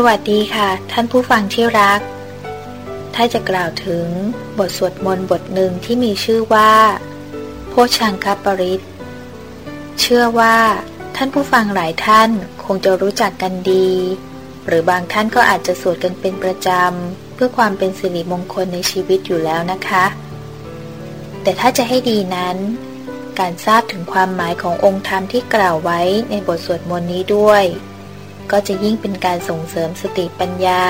สวัสดีค่ะ ท่านผู้ฟังที่รัก ถ้าจะกล่าวถึงบทสวดมนต์บทหนึ่งที่มีชื่อว่า โพชังคปริตเชื่อว่าท่านผู้ฟังหลายท่านคงจะรู้จักกันดี หรือบางท่านก็อาจจะสวดกันเป็นประจำ เพื่อความเป็นสิริมงคลในชีวิตอยู่แล้วนะคะ แต่ถ้าจะให้ดีนั้น การทราบถึงความหมายขององค์ธรรมที่กล่าวไว้ในบทสวดมนต์นี้ด้วย ก็จะยิ่งเป็นการส่งเสริมสติปัญญา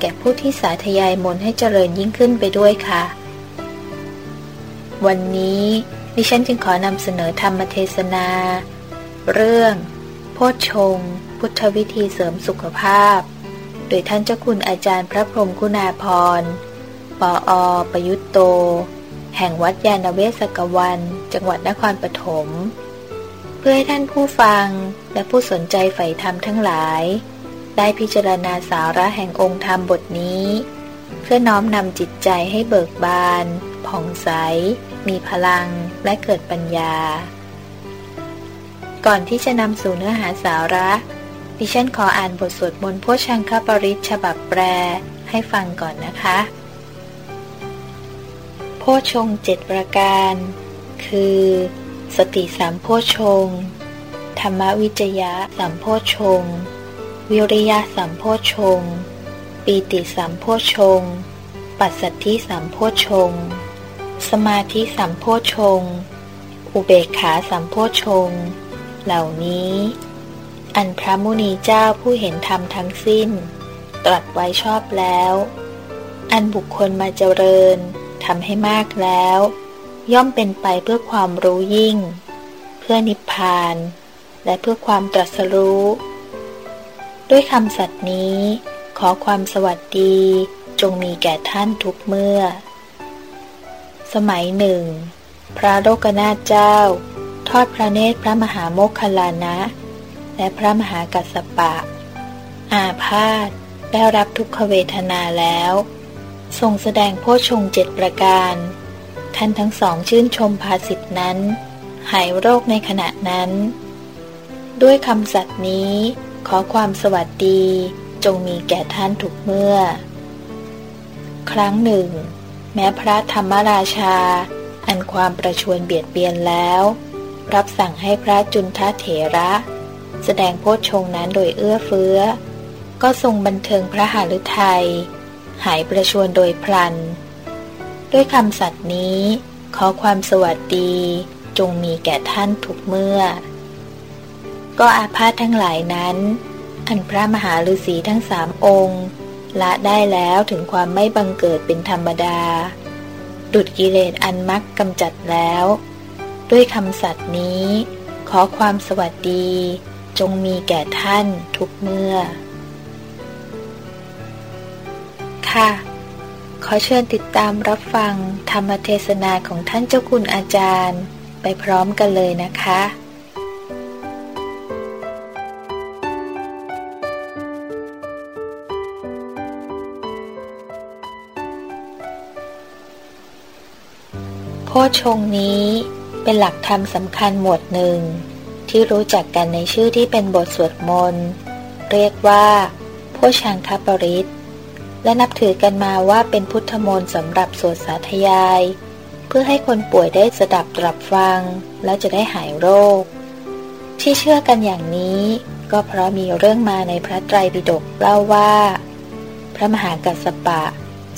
แก่ผู้ที่สาธยายมนให้เจริญยิ่งขึ้นไปด้วยค่ะ วันนี้ดิฉันจึงขอนำเสนอธรรมเทศนา เรื่อง โพชฌงพุทธวิธีเสริมสุขภาพ โดยท่านเจ้าคุณอาจารย์พระพรมคุณาพรปออประยุตโต แห่งวัดยาณเวศกวัน จังหวัดนครปฐม เพื่อให้ท่านผู้ฟังและผู้สนใจใฝ่ธรรมทั้งหลาย ได้พิจารณาสาระแห่งองค์ธรรมบทนี้ เพื่อน้อมนำจิตใจให้เบิกบาน ผ่องใส มีพลังและเกิดปัญญา ก่อนที่จะนำสู่เนื้อหาสาระ ดิฉันขออ่านบทสวดมนต์พชังคปริศฉบับแปลให้ฟังก่อนนะคะ โพชงเจ็ดประการ คือ สติสามโพชงธรรมวิจยะสามโพชงวิริยะสามโพชงปีติสามโพชงปัสสัทธิสามโพชงสมาธิสามโพชงอุเบกขาสามโพชงเหล่านี้ อันพระมุนีเจ้าผู้เห็นธรรมทั้งสิ้น ตรัสไว้ชอบแล้ว อันบุคคลมาเจริญทำให้มากแล้ว ย่อมเป็นไปเพื่อความรู้ยิ่ง เพื่อนิพพาน และเพื่อความตรัสรู้ ด้วยคำสัตย์นี้ ขอความสวัสดีจงมีแก่ท่านทุกเมื่อ สมัยหนึ่ง พระโลกนาถเจ้า ทอดพระเนตรพระมหาโมคคลานะ และพระมหากัสสปะ อาพาธได้รับทุกขเวทนาแล้ว ทรงแสดงโพชงเจ็ดประการ ท่านทั้งสองชื่นชมภาสิทธินั้น หายโรคในขณะนั้น ด้วยคำสัตย์นี้ ขอความสวัสดีจงมีแก่ท่านทุกเมื่อ ครั้งหนึ่ง แม้พระธรรมราชา อันความประชวนเบียดเบียนแล้ว รับสั่งให้พระจุนทเถระ แสดงโพชฌงนั้นโดยเอื้อเฟื้อ ก็ทรงบันเทิงพระหฤทัยหายประชวนโดยพลัน ด้วยคำสัตย์นี้ ขอความสวัสดีจงมีแก่ท่านทุกเมื่อ ก็อาพาธทั้งหลายนั้น อันพระมหาฤาษีทั้งสามองค์ ละได้แล้วถึงความไม่บังเกิดเป็นธรรมดา ดุดกิเลสอันมักกำจัดแล้ว ด้วยคำสัตย์นี้ ขอความสวัสดี จงมีแก่ท่านทุกเมื่อ ค่ะ ขอเชิญติดตามรับฟังธรรมเทศนาของท่านเจ้าคุณอาจารย์ ไปพร้อมกันเลยนะคะ โพชงนี้เป็นหลักธรรมสำคัญหมวดหนึ่ง ที่รู้จักกันในชื่อที่เป็นบทสวดมนต์ เรียกว่าโพชังคปริต และนับถือกันมาว่าเป็นพุทธมนต์สำหรับสวดสาธยาย เพื่อให้คนป่วยได้สดับตรับฟัง แล้วจะได้หายโรค ที่เชื่อกันอย่างนี้ ก็เพราะมีเรื่องมาในพระไตรปิฎกเล่าว่า พระมหากัสสปะ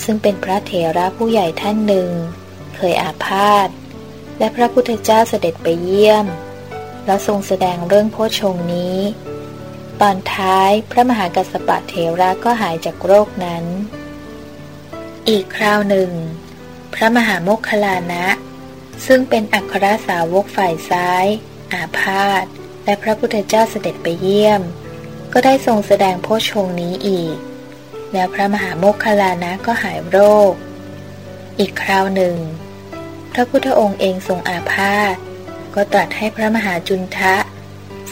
ซึ่งเป็นพระเถระผู้ใหญ่ท่านหนึ่ง เคยอาพาธและพระพุทธเจ้าเสด็จไปเยี่ยม แล้วทรงแสดงเรื่องโพชงนี้ ตอนท้ายพระมหากัสปะเทระก็หายจากโรคนั้น อีกคราวหนึ่ง พระมหาโมคคลานะ ซึ่งเป็นอัครสาวกฝ่ายซ้าย อาพาธและพระพุทธเจ้าเสด็จไปเยี่ยม ก็ได้ทรงแสดงโพชงนี้อีก แล้วพระมหาโมคคลานะก็หายโรค อีกคราวหนึ่ง พระพุทธองค์เองทรงอาพาธก็ตรัสให้พระมหาจุนทะ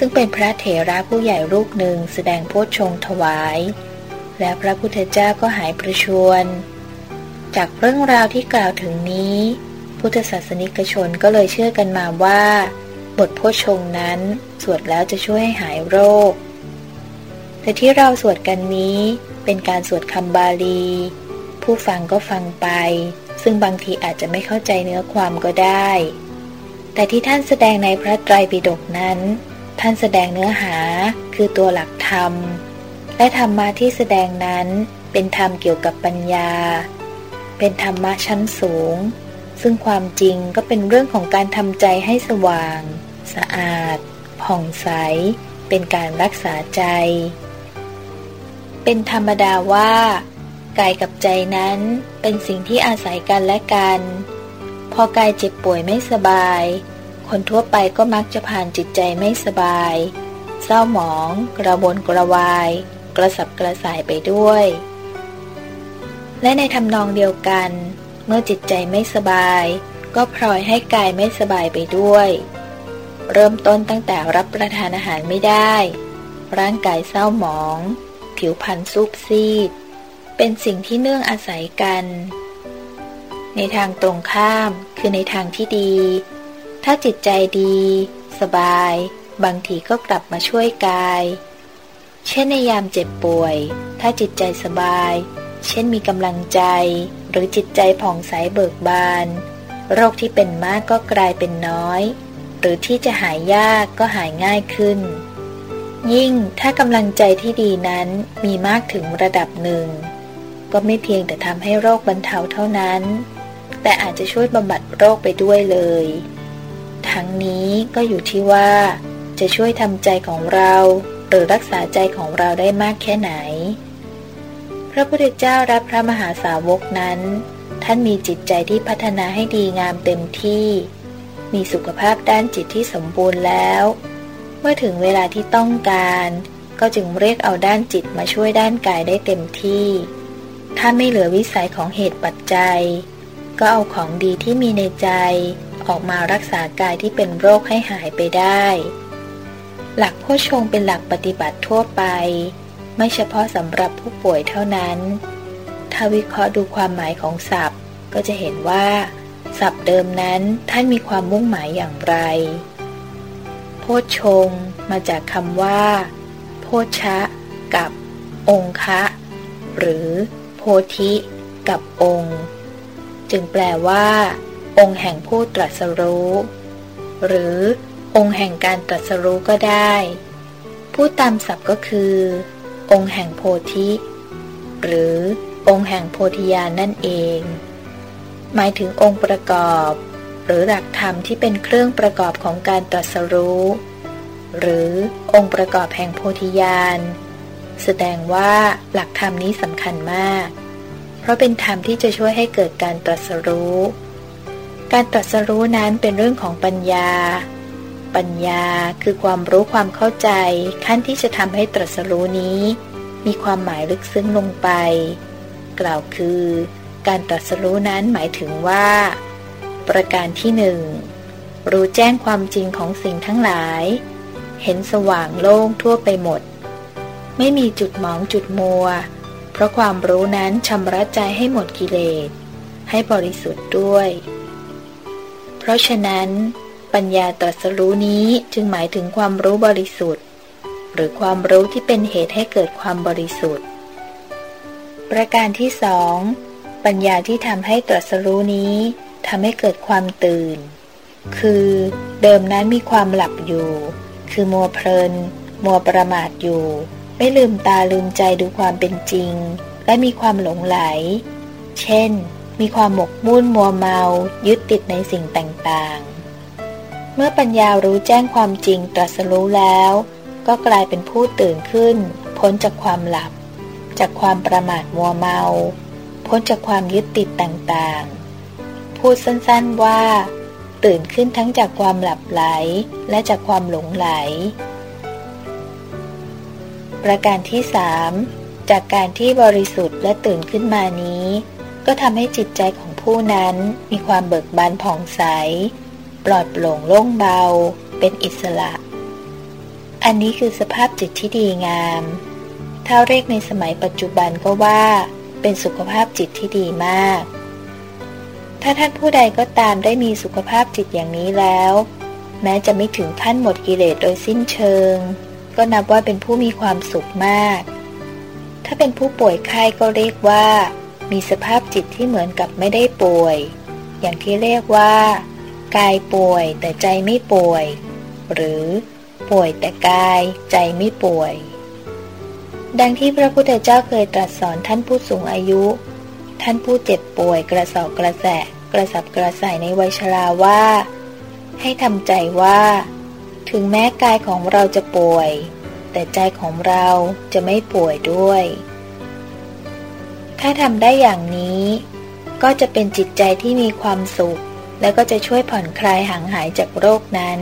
ซึ่งเป็นพระเถระผู้ใหญ่รูปหนึ่งแสดงโพชฌงถวาย และพระพุทธเจ้าก็หายประชวร จากเรื่องราวที่กล่าวถึงนี้ พุทธศาสนิกชนก็เลยเชื่อกันมาว่า บทโพชฌงนั้น สวดแล้วจะช่วยให้หายโรค แต่ที่เราสวดกันนี้เป็นการสวดคำบาลี ผู้ฟังก็ฟังไป ซึ่งบางทีอาจจะไม่เข้าใจเนื้อความก็ได้ แต่ที่ท่านแสดงในพระไตรปิฎกนั้น ท่านแสดงเนื้อหาคือตัวหลักธรรม และธรรมะที่แสดงนั้นเป็นธรรมเกี่ยวกับปัญญา เป็นธรรมะชั้นสูง ซึ่งความจริงก็เป็นเรื่องของการทำใจให้สว่าง สะอาด ผ่องใส เป็นการรักษาใจ เป็นธรรมดาว่ากายกับใจนั้นเป็นสิ่งที่อาศัยกันและกัน พอกายเจ็บป่วยไม่สบาย คนทั่วไปก็มักจะผ่านจิตใจไม่สบาย เศร้าหมอง กระวนกระวาย กระสับกระส่ายไปด้วย และในทำนองเดียวกัน เมื่อจิตใจไม่สบาย ก็พลอยให้กายไม่สบายไปด้วย เริ่มต้นตั้งแต่รับประทานอาหารไม่ได้ ร่างกายเศร้าหมอง ผิวพรรณซุบซีด เป็นสิ่งที่เนื่องอาศัยกัน ในทางตรงข้ามคือในทางที่ดี ถ้าจิตใจดี สบาย บางทีก็กลับมาช่วยกาย เช่นในยามเจ็บป่วย ถ้าจิตใจสบาย เช่นมีกำลังใจ หรือจิตใจผ่องใสเบิกบาน โรคที่เป็นมากก็กลายเป็นน้อย หรือที่จะหายยากก็หายง่ายขึ้น ยิ่งถ้ากำลังใจที่ดีนั้นมีมากถึงระดับหนึ่ง ก็ไม่เพียงแต่ทำให้โรคบรรเทาเท่านั้น แต่อาจจะช่วยบำบัดโรคไปด้วยเลย ทั้งนี้ก็อยู่ที่ว่า จะช่วยทำใจของเรา หรือรักษาใจของเราได้มากแค่ไหน พระพุทธเจ้าและพระมหาสาวกนั้น ท่านมีจิตใจที่พัฒนาให้ดีงามเต็มที่ มีสุขภาพด้านจิตที่สมบูรณ์แล้ว เมื่อถึงเวลาที่ต้องการ ก็จึงเรียกเอาด้านจิตมาช่วยด้านกายได้เต็มที่ ถ้าไม่เหลือวิสัยของเหตุปัจจัย ก็เอาของดีที่มีในใจ ออกมารักษากายที่เป็นโรคให้หายไปได้ หลักโพชงเป็นหลักปฏิบัติทั่วไป ไม่เฉพาะสำหรับผู้ป่วยเท่านั้น ถ้าวิเคราะห์ดูความหมายของศัพท์ ก็จะเห็นว่า ศัพท์เดิมนั้นท่านมีความมุ่งหมายอย่างไรโพชงมาจากคำว่าโพชะ กับ องคะหรือ โพธิ กับองค์ จึงแปลว่า องค์แห่งผู้ตรัสรู้ หรือองค์แห่งการตรัสรู้ก็ได้ ผู้ตามศัพท์ก็คือ องค์แห่งโพธิ หรือองค์แห่งโพธิญาณนั่นเอง หมายถึงองค์ประกอบ หรือหลักธรรมที่เป็นเครื่องประกอบของการตรัสรู้ หรือองค์ประกอบแห่งโพธิญาณแสดงว่าหลักธรรมนี้สำคัญมาก เพราะเป็นธรรมที่จะช่วยให้เกิดการตรัสรู้ การตรัสรู้นั้นเป็นเรื่องของปัญญา ปัญญาคือความรู้ความเข้าใจ ขั้นที่จะทำให้ตรัสรู้นี้ มีความหมายลึกซึ้งลงไป กล่าวคือ การตรัสรู้นั้นหมายถึงว่า ประการที่หนึ่งรู้แจ้งความจริงของสิ่งทั้งหลาย เห็นสว่างโล่งทั่วไปหมด ไม่มีจุดหมองจุดมัว เพราะความรู้นั้นชำระใจให้หมดกิเลส ให้บริสุทธิ์ด้วย เพราะฉะนั้น ปัญญาตรัสรู้นี้จึงหมายถึงความรู้บริสุทธิ์ หรือความรู้ที่เป็นเหตุให้เกิดความบริสุทธิ์ ประการที่สองปัญญาที่ทำให้ตรัสรู้นี้ทำให้เกิดความตื่น คือเดิมนั้นมีความหลับอยู่ คือมัวเพลิน มัวประมาทอยู่ ไม่ลืมตาลืมใจดูความเป็นจริง และมีความหลงไหล เช่น มีความหมกมุ่นมัวเมา ยึดติดในสิ่งต่างๆ เมื่อปัญญารู้แจ้งความจริงตรัสรู้แล้ว ก็กลายเป็นผู้ตื่นขึ้น พ้นจากความหลับ จากความประมาทมัวเมา พ้นจากความยึดติดต่างๆ พูดสั้นๆว่า ตื่นขึ้นทั้งจากความหลับไหลและจากความหลงไหล ประการที่สามจากการที่บริสุทธิ์และตื่นขึ้นมานี้ ก็ทำให้จิตใจของผู้นั้นมีความเบิกบานผ่องใส ปลอดโปร่งโล่งเบา เป็นอิสระ อันนี้คือสภาพจิตที่ดีงาม ถ้าเรียกในสมัยปัจจุบันก็ว่า เป็นสุขภาพจิตที่ดีมาก ถ้าท่านผู้ใดก็ตามได้มีสุขภาพจิตอย่างนี้แล้ว แม้จะไม่ถึงขั้นหมดกิเลสโดยสิ้นเชิง ก็ก็นับว่าเป็นผู้มีความสุขมาก ถ้าเป็นผู้ป่วยไข้ก็เรียกว่า มีสภาพจิตที่เหมือนกับไม่ได้ป่วย อย่างที่เรียกว่า กายป่วยแต่ใจไม่ป่วย หรือป่วยแต่กายใจไม่ป่วย ดังที่พระพุทธเจ้าเคยตรัสสอนท่านผู้สูงอายุ ท่านผู้เจ็บป่วยกระสอบกระแสะกระสับกระส่ายในวัยชราว่า ให้ทำใจว่า ถึงแม้กายของเราจะป่วย แต่ใจของเราจะไม่ป่วยด้วย ถ้าทำได้อย่างนี้ ก็จะเป็นจิตใจที่มีความสุข และก็จะช่วยผ่อนคลายห่างหายจากโรคนั้น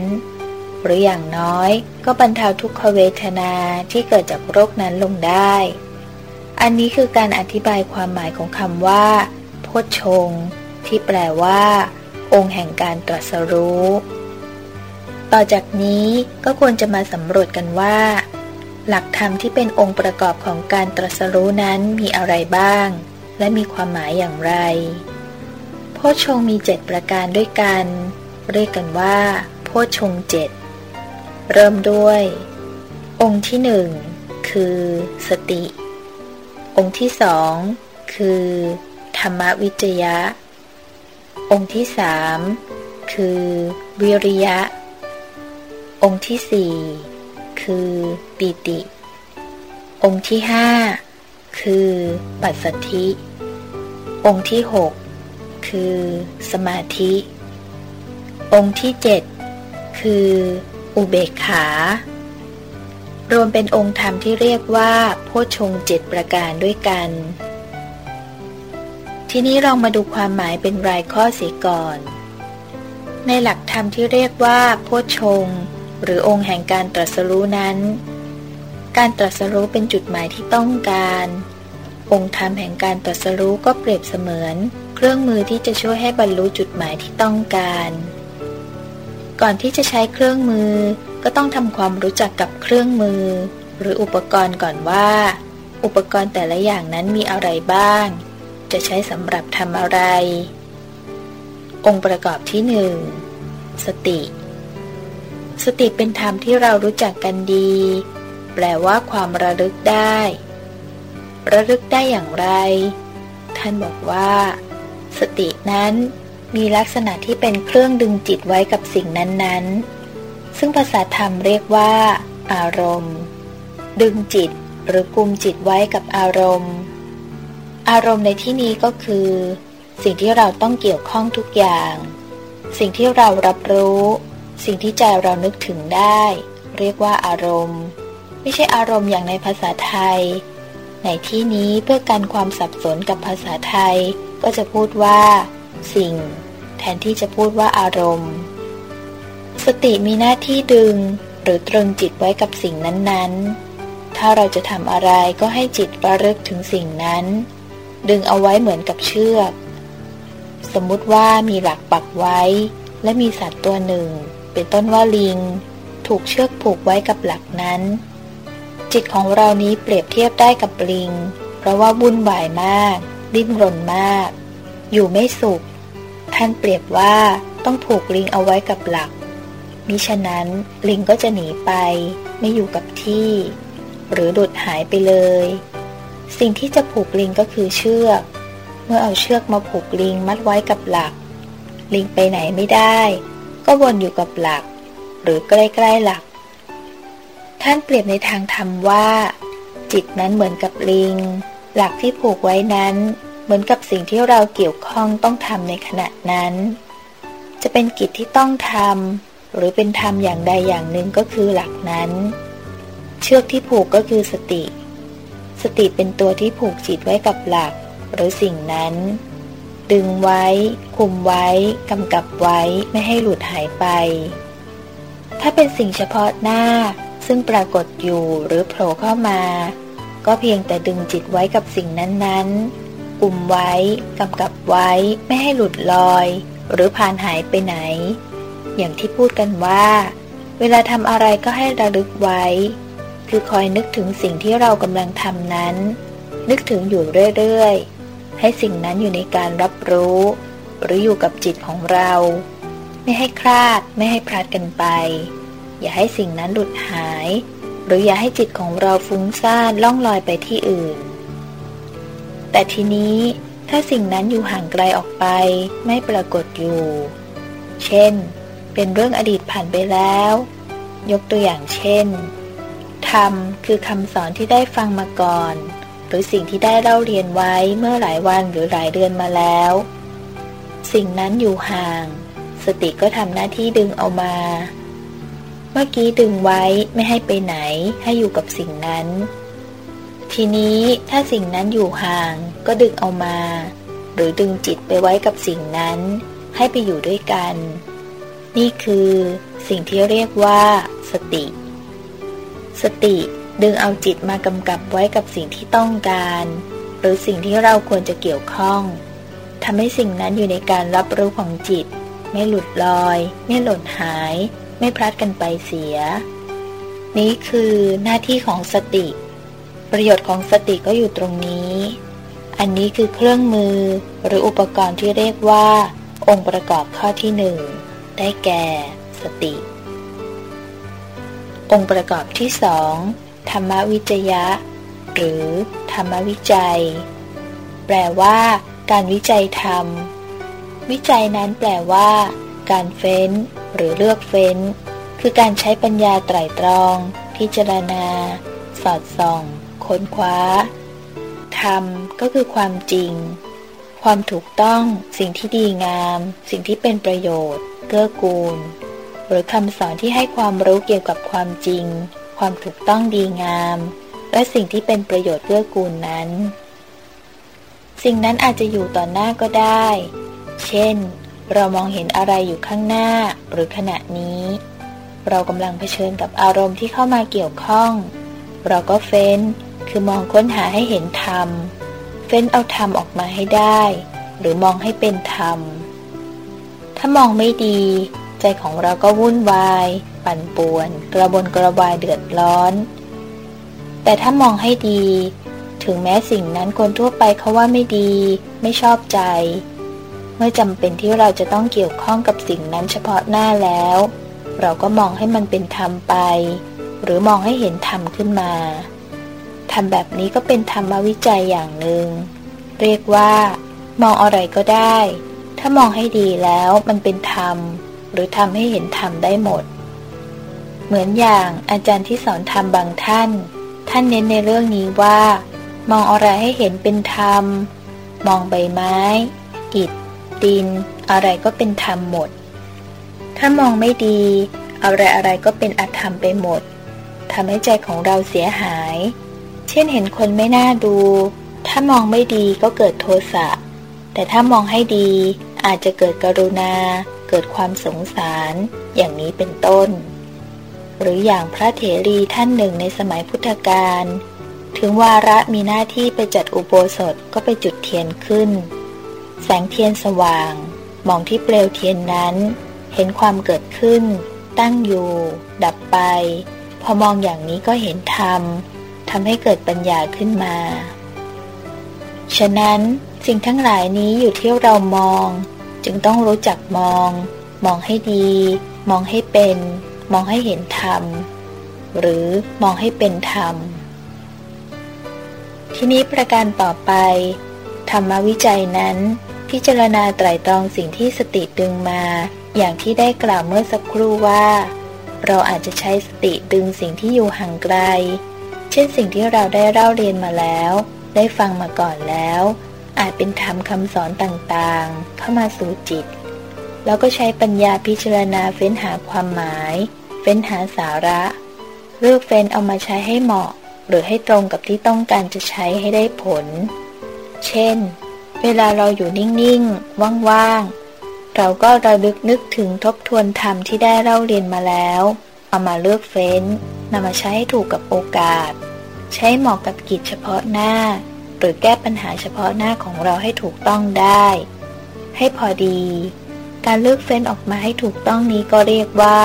หรืออย่างน้อยก็บรรเทาทุกขเวทนาที่เกิดจากโรคนั้นลงได้ อันนี้คือการอธิบายความหมายของคำว่าโพชงที่แปลว่า องค์แห่งการตรัสรู้ ต่อจากนี้ก็ควรจะมาสำรวจกันว่า หลักธรรมที่เป็นองค์ประกอบของการตรัสรู้นั้นมีอะไรบ้าง และมีความหมายอย่างไร โพชฌงมีเจ็ดประการด้วยกัน เรียกกันว่า โพชฌงเจ็ดเริ่มด้วย องค์ที่หนึ่งคือ สติ องค์ที่สองคือ ธรรมวิจยะ องค์ที่สามคือ วิริยะ องค์ที่สี่ คือปิติ องค์ที่ห้าคือปัสสธิ องค์ที่หกคือสมาธิ องค์ที่เจ็ดคืออุเบกขา รวมเป็นองค์ธรรมที่เรียกว่าโพชงเจ็ดประการด้วยกัน ทีนี้ลองมาดูความหมายเป็นรายข้อเสียก่อน ในหลักธรรมที่เรียกว่าโพชง หรือองค์แห่งการตรัสรู้นั้น การตรัสรู้เป็นจุดหมายที่ต้องการ องค์ธรรมแห่งการตรัสรู้ก็เปรียบเสมือน เครื่องมือที่จะช่วยให้บรรลุจุดหมายที่ต้องการ ก่อนที่จะใช้เครื่องมือก็ต้องทำความรู้จักกับเครื่องมือ หรืออุปกรณ์ก่อนว่า อุปกรณ์แต่ละอย่างนั้นมีอะไรบ้าง จะใช้สำหรับทำอะไร องค์ประกอบที่หนึ่งสติ สติเป็นธรรมที่เรารู้จักกันดี แปลว่าความระลึกได้ ระลึกได้อย่างไร ท่านบอกว่า สตินั้นมีลักษณะที่เป็นเครื่องดึงจิตไว้กับสิ่งนั้นๆ ซึ่งภาษาธรรมเรียกว่า อารมณ์ ดึงจิตหรือกุมจิตไว้กับอารมณ์ อารมณ์ในที่นี้ก็คือ สิ่งที่เราต้องเกี่ยวข้องทุกอย่าง สิ่งที่เรารับรู้ สิ่งที่ใจเรานึกถึงได้ เรียกว่าอารมณ์ ไม่ใช่อารมณ์อย่างในภาษาไทย ในที่นี้เพื่อการความสับสนกับภาษาไทย ก็จะพูดว่า สิ่ง แทนที่จะพูดว่าอารมณ์ สติมีหน้าที่ดึง หรือตรึงจิตไว้กับสิ่งนั้นๆ ถ้าเราจะทำอะไรก็ให้จิตระลึกถึงสิ่งนั้น ดึงเอาไว้เหมือนกับเชือก สมมุติว่ามีหลักปักไว้และมีสัตว์ตัวหนึ่ง เป็นต้นว่าลิง ถูกเชือกผูกไว้กับหลักนั้น จิตของเรานี้เปรียบเทียบได้กับลิง เพราะว่าวุ่นวายมาก ดิ้นรนมาก อยู่ไม่สุข ท่านเปรียบว่าต้องผูกลิงเอาไว้กับหลัก มิฉะนั้นลิงก็จะหนีไป ไม่อยู่กับที่ หรือดุดหายไปเลย สิ่งที่จะผูกลิงก็คือเชือก เมื่อเอาเชือกมาผูกลิงมัดไว้กับหลัก ลิงไปไหนไม่ได้ ก็วนอยู่กับหลัก หรือใกล้ๆหลัก ท่านเปรียบในทางธรรมว่า จิตนั้นเหมือนกับลิง หลักที่ผูกไว้นั้น เหมือนกับสิ่งที่เราเกี่ยวข้องต้องทำในขณะนั้น จะเป็นกิจที่ต้องทำหรือเป็นทำอย่างใดอย่างหนึ่งก็คือหลักนั้น เชือกที่ผูกก็คือสติ สติเป็นตัวที่ผูกจิตไว้กับหลัก หรือสิ่งนั้น ดึงไว้ คุมไว้ กำกับไว้ไม่ให้หลุดหายไป ถ้าเป็นสิ่งเฉพาะหน้า ซึ่งปรากฏอยู่หรือโผล่เข้ามา ก็เพียงแต่ดึงจิตไว้กับสิ่งนั้นๆกุมไว้ กำกับไว้ ไม่ให้หลุดลอย หรือผ่านหายไปไหน อย่างที่พูดกันว่า เวลาทำอะไรก็ให้ระลึกไว้ คือคอยนึกถึงสิ่งที่เรากำลังทำนั้น นึกถึงอยู่เรื่อยๆ ให้สิ่งนั้นอยู่ในการรับรู้ หรืออยู่กับจิตของเรา ไม่ให้คลาดไม่ให้พลาดกันไป อย่าให้สิ่งนั้นหลุดหาย หรืออย่าให้จิตของเราฟุ้งซ่านล่องลอยไปที่อื่น แต่ทีนี้ถ้าสิ่งนั้นอยู่ห่างไกลออกไปไม่ปรากฏอยู่ เช่น เป็นเรื่องอดีตผ่านไปแล้ว ยกตัวอย่างเช่นธรรมคือคำสอนที่ได้ฟังมาก่อน หรือสิ่งที่ได้เล่าเรียนไว้เมื่อหลายวันหรือหลายเดือนมาแล้ว สิ่งนั้นอยู่ห่าง สติก็ทำหน้าที่ดึงเอามา เมื่อกี้ดึงไว้ไม่ให้ไปไหนให้อยู่กับสิ่งนั้น ทีนี้ถ้าสิ่งนั้นอยู่ห่างก็ดึงเอามา หรือดึงจิตไปไว้กับสิ่งนั้น ให้ไปอยู่ด้วยกัน นี่คือ สิ่งที่เรียกว่า สติ สติ ดึงเอาจิตมากำกับไว้กับสิ่งที่ต้องการ หรือสิ่งที่เราควรจะเกี่ยวข้องทำให้สิ่งนั้นอยู่ในการรับรู้ของจิต ไม่หลุดลอย ไม่หล่นหาย ไม่พลัดกันไปเสีย นี้คือหน้าที่ของสติ ประโยชน์ของสติก็อยู่ตรงนี้ อันนี้คือเครื่องมือหรืออุปกรณ์ที่เรียกว่า องค์ประกอบข้อที่หนึ่งได้แก่ สติ องค์ประกอบที่สอง ธรรมวิจยะ หรือธรรมวิจัย แปลว่า การวิจัยธรรม วิจัยนั้นแปลว่า การเฟ้น หรือเลือกเฟ้น คือการใช้ปัญญาไตรตรอง พิจารณา สอดส่อง ค้นคว้า ธรรมก็คือความจริง ความถูกต้อง สิ่งที่ดีงาม สิ่งที่เป็นประโยชน์ เกื้อกูล หรือคำสอนที่ให้ความรู้เกี่ยวกับความจริง ความถูกต้องดีงาม และสิ่งที่เป็นประโยชน์เกื้อกูลนั้น สิ่งนั้นอาจจะอยู่ต่อหน้าก็ได้ เช่น เรามองเห็นอะไรอยู่ข้างหน้าหรือขณะนี้ เรากำลังเผชิญกับอารมณ์ที่เข้ามาเกี่ยวข้อง เราก็เฟ้น คือมองค้นหาให้เห็นธรรม เฟ้นเอาธรรมออกมาให้ได้ หรือมองให้เป็นธรรม ถ้ามองไม่ดี ใจของเราก็วุ่นวาย ปั่นป่วน กระบนกระวายเดือดร้อน แต่ถ้ามองให้ดี ถึงแม้สิ่งนั้นคนทั่วไปเขาว่าไม่ดี ไม่ชอบใจ เมื่อจำเป็นที่เราจะต้องเกี่ยวข้องกับสิ่งนั้นเฉพาะหน้าแล้ว เราก็มองให้มันเป็นธรรมไป หรือมองให้เห็นธรรมขึ้นมาทำแบบนี้ก็เป็นธรรมวิจัยอย่างหนึ่ง เรียกว่า มองอะไรก็ได้ ถ้ามองให้ดีแล้วมันเป็นธรรม หรือทำให้เห็นธรรมได้หมด เหมือนอย่างอาจารย์ที่สอนธรรมบางท่าน ท่านเน้นในเรื่องนี้ว่า มองอะไรให้เห็นเป็นธรรม มองใบไม้ อิฐ ดิน อะไรก็เป็นธรรมหมด ถ้ามองไม่ดี อะไรอะไรก็เป็นอธรรมไปหมดทำให้ใจของเราเสียหาย เช่นเห็นคนไม่น่าดู ถ้ามองไม่ดีก็เกิดโทสะ แต่ถ้ามองให้ดีอาจจะเกิดกรุณา เกิดความสงสาร อย่างนี้เป็นต้น หรืออย่างพระเถรีท่านหนึ่งในสมัยพุทธกาลถึงวาระมีหน้าที่ไปจัดอุโบสถก็ไปจุดเทียนขึ้น แสงเทียนสว่าง มองที่เปลวเทียนนั้น เห็นความเกิดขึ้น ตั้งอยู่ ดับไป พอมองอย่างนี้ก็เห็นธรรมทำให้เกิดปัญญาขึ้นมา ฉะนั้นสิ่งทั้งหลายนี้อยู่ที่เรามอง จึงต้องรู้จักมอง มองให้ดี มองให้เป็น มองให้เห็นธรรม หรือมองให้เป็นธรรม ที่นี้ประการต่อไป ธรรมวิจัยนั้น พิจารณาไตรตรองสิ่งที่สติดึงมา อย่างที่ได้กล่าวเมื่อสักครู่ว่า เราอาจจะใช้สติดึงสิ่งที่อยู่ห่างไกล เช่นสิ่งที่เราได้เล่าเรียนมาแล้ว ได้ฟังมาก่อนแล้ว อาจเป็นธรรมคำสอนต่างๆ เข้ามาสู่จิตแล้วก็ใช้ปัญญาพิจารณาเฟ้นหาความหมาย เฟ้นหาสาระ เลือกเฟ้นเอามาใช้ให้เหมาะ หรือให้ตรงกับที่ต้องการจะใช้ให้ได้ผล เช่น เวลาเราอยู่นิ่งๆ ว่างๆ เราก็ระลึกนึกถึงทบทวนธรรมที่ได้เล่าเรียนมาแล้ว เอามาเลือกเฟ้นนำมาใช้ให้ถูกกับโอกาส ใช้เหมาะกับกิจเฉพาะหน้า หรือแก้ปัญหาเฉพาะหน้าของเราให้ถูกต้องได้ ให้พอดี การเลือกเฟ้นออกมาให้ถูกต้องนี้ก็เรียกว่า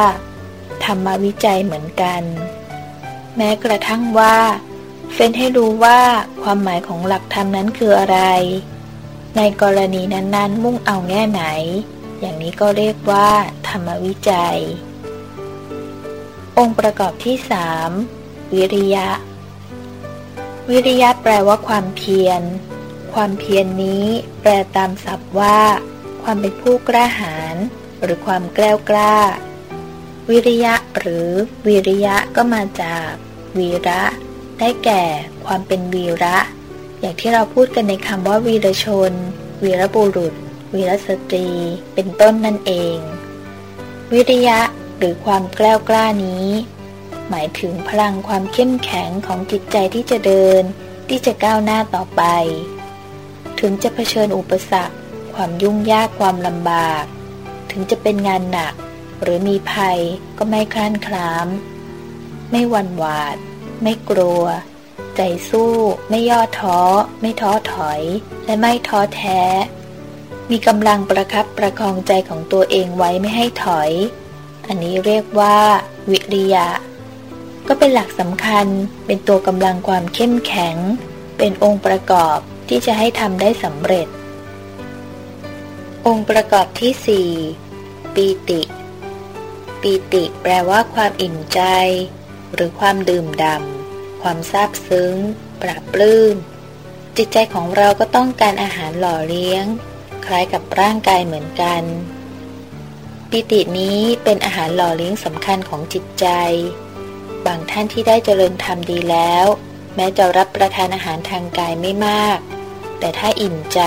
ธรรมวิจัยเหมือนกัน แม้กระทั่งว่า เฟ้นให้รู้ว่าความหมายของหลักธรรมนั้นคืออะไร ในกรณีนั้นๆ มุ่งเอาแง่ไหน อย่างนี้ก็เรียกว่า ธรรมวิจัย องค์ประกอบที่สามวิริยะ วิริยะแปลว่าความเพียร ความเพียรนนี้แปลตามศัพท์ว่า ความเป็นผู้กล้าหาญหรือความแกล้วกล้า วิริยะหรือวิริยะก็มาจาก วีระ ได้แก่ ความเป็นวีระ อย่างที่เราพูดกันในคำว่าวีรชน วีรบุรุษ วีรสตรี เป็นต้นนั่นเอง วิริยะหรือความแกล้วกล้านี้ หมายถึงพลังความเข้มแข็งของจิตใจที่จะเดิน ที่จะก้าวหน้าต่อไป ถึงจะเผชิญอุปสรรค ความยุ่งยากความลำบาก ถึงจะเป็นงานหนัก หรือมีภัยก็ไม่คลานคลาม ไม่หวั่นหวาด ไม่กลัว ใจสู้ไม่ย่อท้อ ไม่ท้อถอย และไม่ท้อแท้ มีกำลังประคับประคองใจของตัวเองไว้ไม่ให้ถอย อันนี้เรียกว่า วิริยะ ก็เป็นหลักสำคัญเป็นตัวกำลังความเข้มแข็ง เป็นองค์ประกอบที่จะให้ทำได้สำเร็จ องค์ประกอบที่สี่ปีติ ปีติแปลว่าความอิ่มใจ หรือความดื่มดำความซาบซึ้ง ปราบปลื้ม จิตใจของเราก็ต้องการอาหารหล่อเลี้ยง คล้ายกับร่างกายเหมือนกันปิตินี้เป็นอาหารหล่อเลี้ยงสำคัญของจิตใจ บางท่านที่ได้เจริญธรรมดีแล้ว แม้จะรับประทานอาหารทางกายไม่มาก แต่ถ้าอิ่มใจ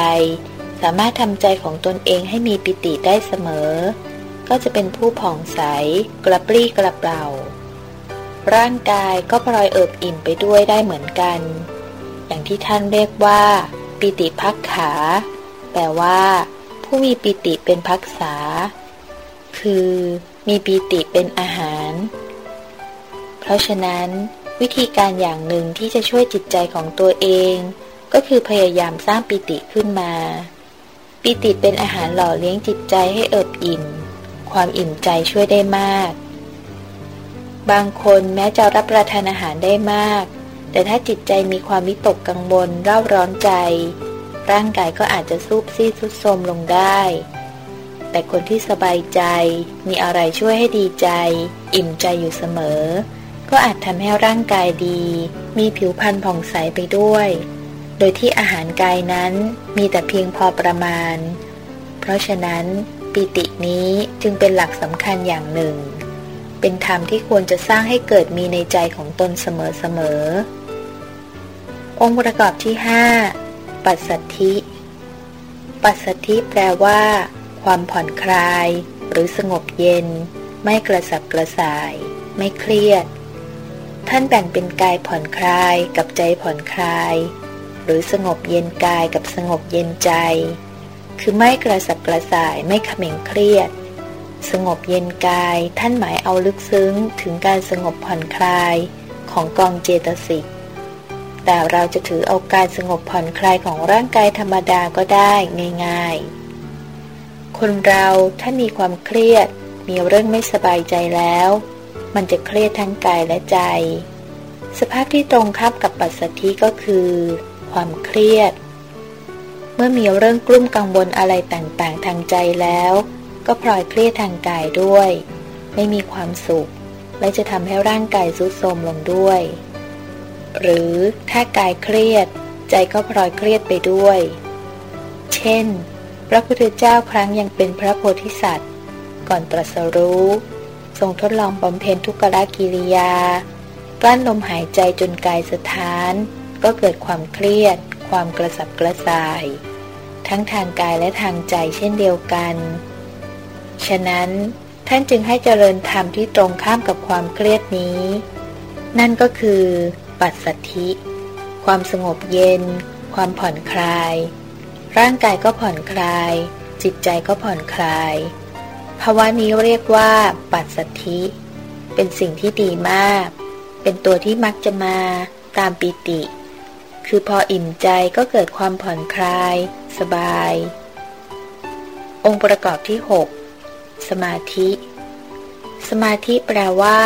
สามารถทำใจของตนเองให้มีปิติได้เสมอ ก็จะเป็นผู้ผ่องใส กระปรี้กระเปร่า ร่างกายก็พลอยเอิบอิ่มไปด้วยได้เหมือนกัน อย่างที่ท่านเรียกว่า ปิติพักขา แปลว่า ผู้มีปิติเป็นพักษา คือมีปีติเป็นอาหาร เพราะฉะนั้นวิธีการอย่างหนึ่งที่จะช่วยจิตใจของตัวเอง ก็คือพยายามสร้างปิติขึ้นมา ปิติเป็นอาหารหล่อเลี้ยงจิตใจให้เอิบอิ่ม ความอิ่มใจช่วยได้มาก บางคนแม้จะรับประทานอาหารได้มาก แต่ถ้าจิตใจมีความวิตกกังวลเร่าร้อนใจ ร่างกายก็อาจจะซูบซีดสุดโทมลงได้ แต่คนที่สบายใจมีอะไรช่วยให้ดีใจ อิ่มใจอยู่เสมอ ก็อาจทำให้ร่างกายดี มีผิวพรรณผ่องใสไปด้วย โดยที่อาหารกายนั้นมีแต่เพียงพอประมาณ เพราะฉะนั้น ปิตินี้จึงเป็นหลักสำคัญอย่างหนึ่ง เป็นธรรมที่ควรจะสร้างให้เกิดมีในใจของตนเสมอๆ องค์ประกอบที่ห้าปัสสัทธิ ปัสสัทธิแปลว่า ความผ่อนคลาย หรือสงบเย็น ไม่กระสับกระส่าย ไม่เครียด ท่านแบ่งเป็นกายผ่อนคลายกับใจผ่อนคลาย หรือสงบเย็นกายกับสงบเย็นใจ คือไม่กระสับกระส่ายไม่ขม่งเครียด สงบเย็นกายท่านหมายเอาลึกซึ้งถึงการสงบผ่อนคลายของกองเจตสิกแต่เราจะถือเอาการสงบผ่อนคลายของร่างกายธรรมดาก็ได้ง่าย ๆ คนเราถ้ามีความเครียด มีเรื่องไม่สบายใจแล้ว มันจะเครียดทั้งกายและใจ สภาพที่ตรงข้ามกับปัสสธิก็คือ ความเครียด เมื่อมีเรื่องกลุ้มกังวลอะไรต่างๆ ทางใจแล้ว ก็พลอยเครียดทางกายด้วย ไม่มีความสุข และจะทำให้ร่างกายสุดโทมลงด้วย หรือถ้ากายเครียด ใจก็พลอยเครียดไปด้วย เช่น พระพุทธเจ้าครั้งยังเป็นพระโพธิสัตว์ ก่อนตรัสรู้ ทรงทดลองบำเพ็ญทุกขละกิริยากลั้นลมหายใจจนกายสถาน ก็เกิดความเครียด ความกระสับกระส่าย ทั้งทางกายและทางใจเช่นเดียวกัน ฉะนั้นท่านจึงให้เจริญธรรมที่ตรงข้ามกับความเครียดนี้ นั่นก็คือ ปัสสัทธิ ความสงบเย็น ความผ่อนคลาย ร่างกายก็ผ่อนคลาย จิตใจก็ผ่อนคลาย ภาวะนี้เรียกว่า ปัสสธิ เป็นสิ่งที่ดีมาก เป็นตัวที่มักจะมาตามปิติ คือพออิ่มใจก็เกิดความผ่อนคลาย สบาย องค์ประกอบที่ 6 สมาธิ สมาธิแปลว่า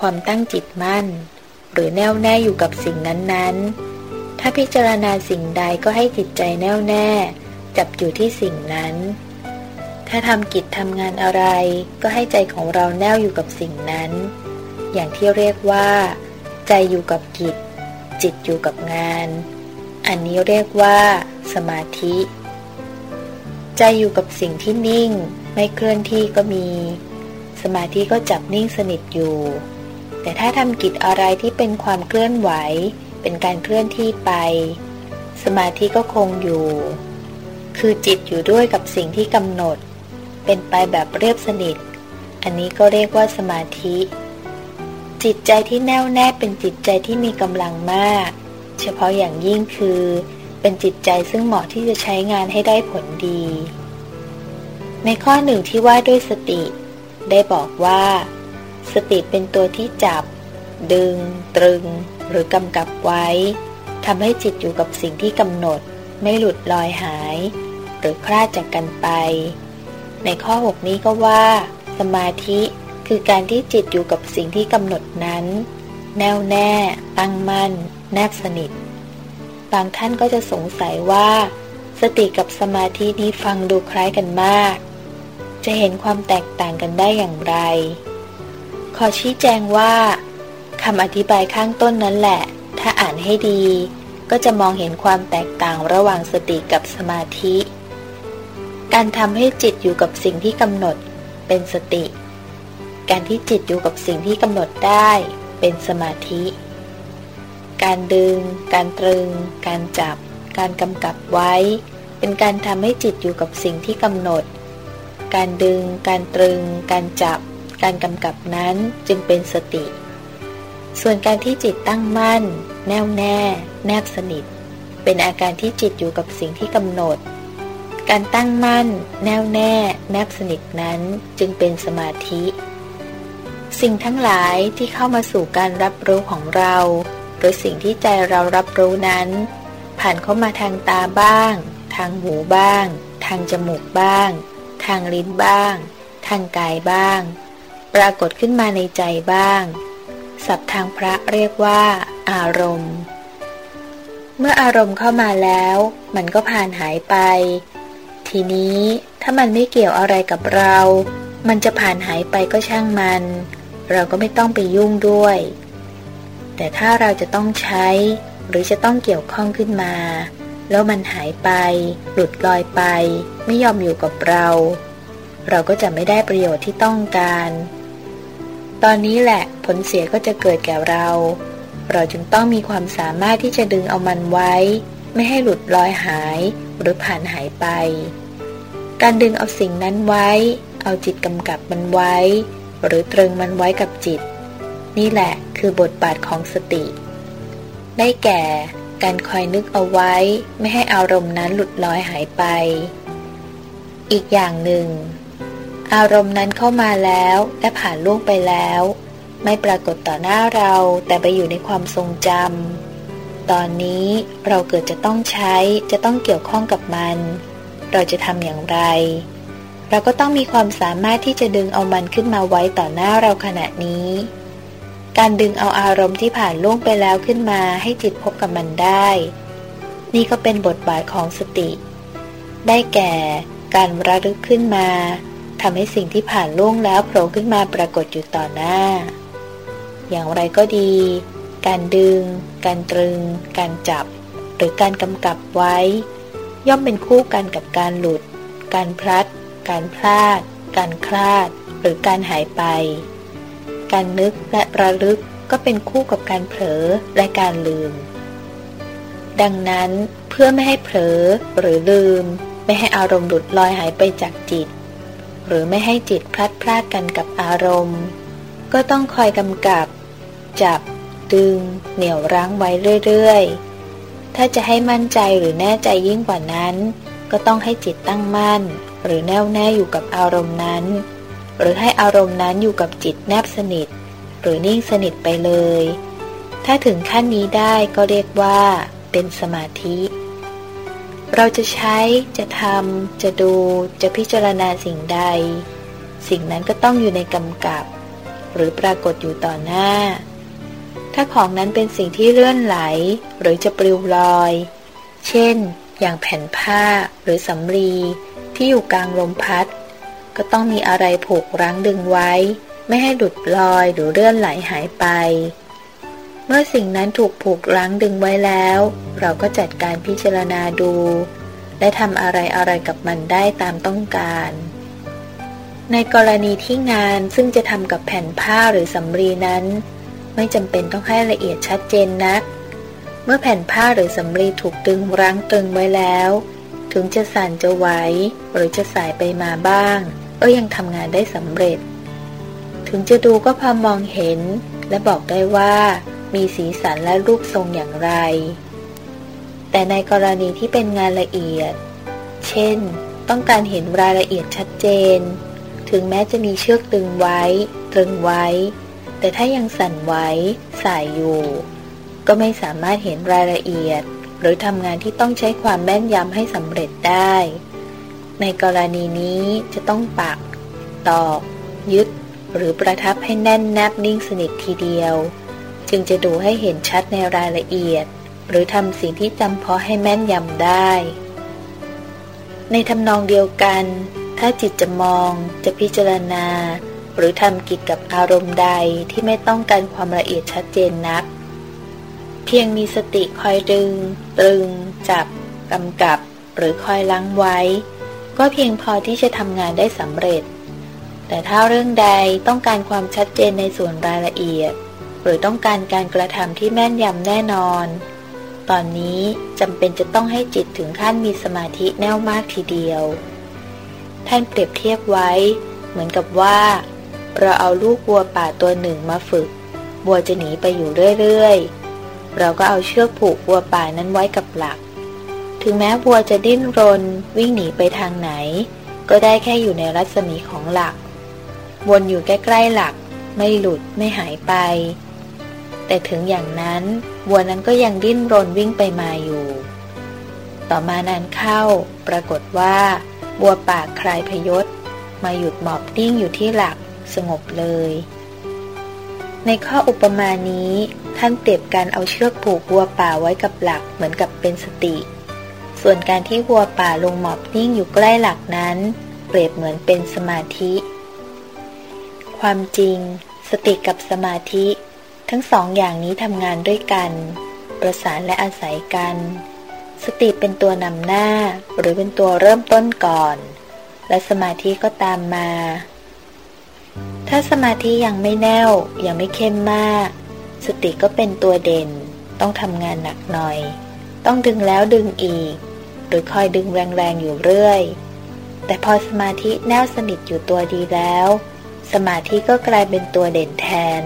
ความตั้งจิตมั่น หรือแน่วแน่อยู่กับสิ่งนั้นๆ ถ้าพิจารณาสิ่งใดก็ให้จิตใจแน่วแน่ จับอยู่ที่สิ่งนั้น ถ้าทำกิจทำงานอะไร ก็ให้ใจของเราแน่วอยู่กับสิ่งนั้น อย่างที่เรียกว่า ใจอยู่กับกิจ จิตอยู่กับงาน อันนี้เรียกว่า สมาธิ ใจอยู่กับสิ่งที่นิ่ง ไม่เคลื่อนที่ก็มี สมาธิก็จับนิ่งสนิทอยู่ แต่ถ้าทำกิจอะไรที่เป็นความเคลื่อนไหว เป็นการเคลื่อนที่ไป สมาธิก็คงอยู่ คือจิตอยู่ด้วยกับสิ่งที่กำหนด เป็นไปแบบเรียบสนิท อันนี้ก็เรียกว่าสมาธิ จิตใจที่แน่วแน่เป็นจิตใจที่มีกำลังมาก เฉพาะอย่างยิ่งคือ เป็นจิตใจซึ่งเหมาะที่จะใช้งานให้ได้ผลดี ในข้อหนึ่งที่ว่าด้วยสติ ได้บอกว่า สติเป็นตัวที่จับ ดึง ตรึง หรือกำกับไว้ทำให้จิตอยู่กับสิ่งที่กำหนด ไม่หลุดลอยหาย หรือคลาดจากกันไป ในข้อ 6 นี้ก็ว่า สมาธิ คือการที่จิตอยู่กับสิ่งที่กำหนดนั้น แน่วแน่ ตั้งมั่น แนบสนิท บางท่านก็จะสงสัยว่า สติกับสมาธินี้ฟังดูคล้ายกันมาก จะเห็นความแตกต่างกันได้อย่างไร ขอชี้แจงว่าคำอธิบายข้างต้นนั้นแหละ ถ้าอ่านให้ดี ก็จะมองเห็นความแตกต่างระหว่างสติกับสมาธิ การทำให้จิตอยู่กับสิ่งที่กำหนดเป็นสติ การที่จิตอยู่กับสิ่งที่กำหนดได้เป็นสมาธิ การดึง การตรึง การจับ การกำกับไว้ เป็นการทำให้จิตอยู่กับสิ่งที่กำหนด การดึง การตรึง การจับ การกำกับนั้นจึงเป็นสติ ส่วนการที่จิตตั้งมั่น แน่วแน่ แนบสนิท เป็นอาการที่จิตอยู่กับสิ่งที่กำหนด การตั้งมั่น แน่วแน่ แนบสนิทนั้นจึงเป็นสมาธิ สิ่งทั้งหลายที่เข้ามาสู่การรับรู้ของเราหรือสิ่งที่ใจเรารับรู้นั้น ผ่านเข้ามาทางตาบ้าง ทางหูบ้าง ทางจมูกบ้าง ทางลิ้นบ้าง ทางกายบ้าง ปรากฏขึ้นมาในใจบ้าง ศัพท์ทางพระเรียกว่า อารมณ์ เมื่ออารมณ์เข้ามาแล้ว มันก็ผ่านหายไป ทีนี้ถ้ามันไม่เกี่ยวอะไรกับเรามันจะผ่านหายไปก็ช่างมัน เราก็ไม่ต้องไปยุ่งด้วย แต่ถ้าเราจะต้องใช้ หรือจะต้องเกี่ยวข้องขึ้นมา แล้วมันหายไป หลุดลอยไป ไม่ยอมอยู่กับเรา เราก็จะไม่ได้ประโยชน์ที่ต้องการ ตอนนี้แหละผลเสียก็จะเกิดแก่เรา เราจึงต้องมีความสามารถที่จะดึงเอามันไว้ ไม่ให้หลุดลอยหายหรือผ่านหายไป การดึงเอาสิ่งนั้นไว้ เอาจิตกำกับมันไว้ หรือตรึงมันไว้กับจิต นี่แหละคือบทบาทของสติ ได้แก่ การคอยนึกเอาไว้ไม่ให้อารมณ์นั้นหลุดลอยหายไป อีกอย่างหนึ่ง อารมณ์นั้นเข้ามาแล้วและผ่านล่วงไปแล้ว ไม่ปรากฏต่อหน้าเราแต่ไปอยู่ในความทรงจำตอนนี้เราเกิดจะต้องใช้จะต้องเกี่ยวข้องกับมัน เราจะทำอย่างไร เราก็ต้องมีความสามารถที่จะดึงเอามันขึ้นมาไว้ต่อหน้าเราขณะนี้ การดึงเอาอารมณ์ที่ผ่านล่วงไปแล้วขึ้นมาให้จิตพบกับมันได้ นี่ก็เป็นบทบาทของสติ ได้แก่การระลึกขึ้นมาทำให้สิ่งที่ผ่านล่วงแล้วโผล่ขึ้นมาปรากฏอยู่ต่อหน้า อย่างไรก็ดี การดึง การตรึง การจับ หรือการกำกับไว้ ย่อมเป็นคู่กันกับการหลุด การพลัด การพลาด การคลาด หรือการหายไป การนึกและระลึกก็เป็นคู่กับการเผลอและการลืม ดังนั้นเพื่อไม่ให้เผลอหรือลืม ไม่ให้อารมณ์หลุดลอยหายไปจากจิต หรือไม่ให้จิตพลัดพรากกันกับอารมณ์ ก็ต้องคอยกำกับ จับ ดึง เหนี่ยวรั้งไว้เรื่อยๆ ถ้าจะให้มั่นใจหรือแน่ใจยิ่งกว่านั้น ก็ต้องให้จิตตั้งมั่น หรือแน่วแน่อยู่กับอารมณ์นั้น หรือให้อารมณ์นั้นอยู่กับจิตแนบสนิท หรือนิ่งสนิทไปเลย ถ้าถึงขั้นนี้ได้ก็เรียกว่า เป็นสมาธิ เราจะใช้ จะทำ จะดู จะพิจารณาสิ่งใด สิ่งนั้นก็ต้องอยู่ในกำกับ หรือปรากฏอยู่ต่อหน้า ถ้าของนั้นเป็นสิ่งที่เลื่อนไหล หรือจะปลิวลอย เช่น อย่างแผ่นผ้าหรือสำลี ที่อยู่กลางลมพัด ก็ต้องมีอะไรผูกรั้งดึงไว้ ไม่ให้หลุดลอยหรือเลื่อนไหลหายไป เมื่อสิ่งนั้นถูกผูกรั้งดึงไว้แล้ว เราก็จัดการพิจารณาดู และทำอะไรอะไรกับมันได้ตามต้องการ ในกรณีที่งานซึ่งจะทำกับแผ่นผ้าหรือสำลีนั้น ไม่จำเป็นต้องให้ละเอียดชัดเจนนัก เมื่อแผ่นผ้าหรือสำลีถูกดึงรั้งตึงไว้แล้ว ถึงจะสั่นจะไหวหรือจะสายไปมาบ้าง ก็ยังทำงานได้สำเร็จ ถึงจะดูก็พอมองเห็น และบอกได้ว่ามีสีสันและรูปทรงอย่างไร แต่ในกรณีที่เป็นงานละเอียด เช่น ต้องการเห็นรายละเอียดชัดเจน ถึงแม้จะมีเชือกตึงไว้ ตรึงไว้ แต่ถ้ายังสั่นไว้สายอยู่ ก็ไม่สามารถเห็นรายละเอียด หรือทำงานที่ต้องใช้ความแม่นยำให้สำเร็จได้ ในกรณีนี้จะต้องปัก ตอก ยึด หรือประทับให้แน่นแนบนิ่งสนิททีเดียว จึงจะดูให้เห็นชัดในรายละเอียด หรือทำสิ่งที่จำเพาะให้แม่นยำได้ ในทำนองเดียวกัน ถ้าจิตจะมองจะพิจารณา หรือทำกิจกับอารมณ์ใดที่ไม่ต้องการความละเอียดชัดเจนนัก เพียงมีสติคอยดึง ตรึง จับกำกับ หรือคอยล้างไว้ ก็เพียงพอที่จะทำงานได้สำเร็จ แต่ถ้าเรื่องใดต้องการความชัดเจนในส่วนรายละเอียด หรือต้องการการกระทำที่แม่นยำแน่นอน ตอนนี้จำเป็นจะต้องให้จิตถึงขั้นมีสมาธิแน่วมากทีเดียว ท่านเปรียบเทียบไว้ เหมือนกับว่า เราเอาลูกวัวป่าตัวหนึ่งมาฝึกวัวจะหนีไปอยู่เรื่อยๆ เราก็เอาเชือกผูกวัวป่านั้นไว้กับหลัก ถึงแม้วัวจะดิ้นรนวิ่งหนีไปทางไหน ก็ได้แค่อยู่ในรัศมีของหลัก วนอยู่ใกล้ๆหลัก ไม่หลุดไม่หายไป แต่ถึงอย่างนั้นวัวนั้นก็ยังดิ้นรนวิ่งไปมาอยู่ ต่อมานานเข้า ปรากฏว่าวัวป่าคลายพยศ มาหยุดหมอบนิ่งอยู่ที่หลักสงบเลย ในข้ออุปมานี้ ท่านเปรียบการเอาเชือกผูกวัวป่าไว้กับหลักเหมือนกับเป็นสติ ส่วนการที่วัวป่าลงหมอบนิ่งอยู่ใกล้หลักนั้น เปรียบเหมือนเป็นสมาธิ ความจริง สติกับสมาธิ ทั้งสองอย่างนี้ทำงานด้วยกัน ประสานและอาศัยกัน สติเป็นตัวนำหน้าหรือเป็นตัวเริ่มต้นก่อน และสมาธิก็ตามมา ถ้าสมาธิยังไม่แน่วยังไม่เข้มมาก สติก็เป็นตัวเด่น ต้องทำงานหนักหน่อย ต้องดึงแล้วดึงอีก หรือคอยดึงแรงๆอยู่เรื่อย แต่พอสมาธิแน่วสนิทอยู่ตัวดีแล้ว สมาธิก็กลายเป็นตัวเด่นแทน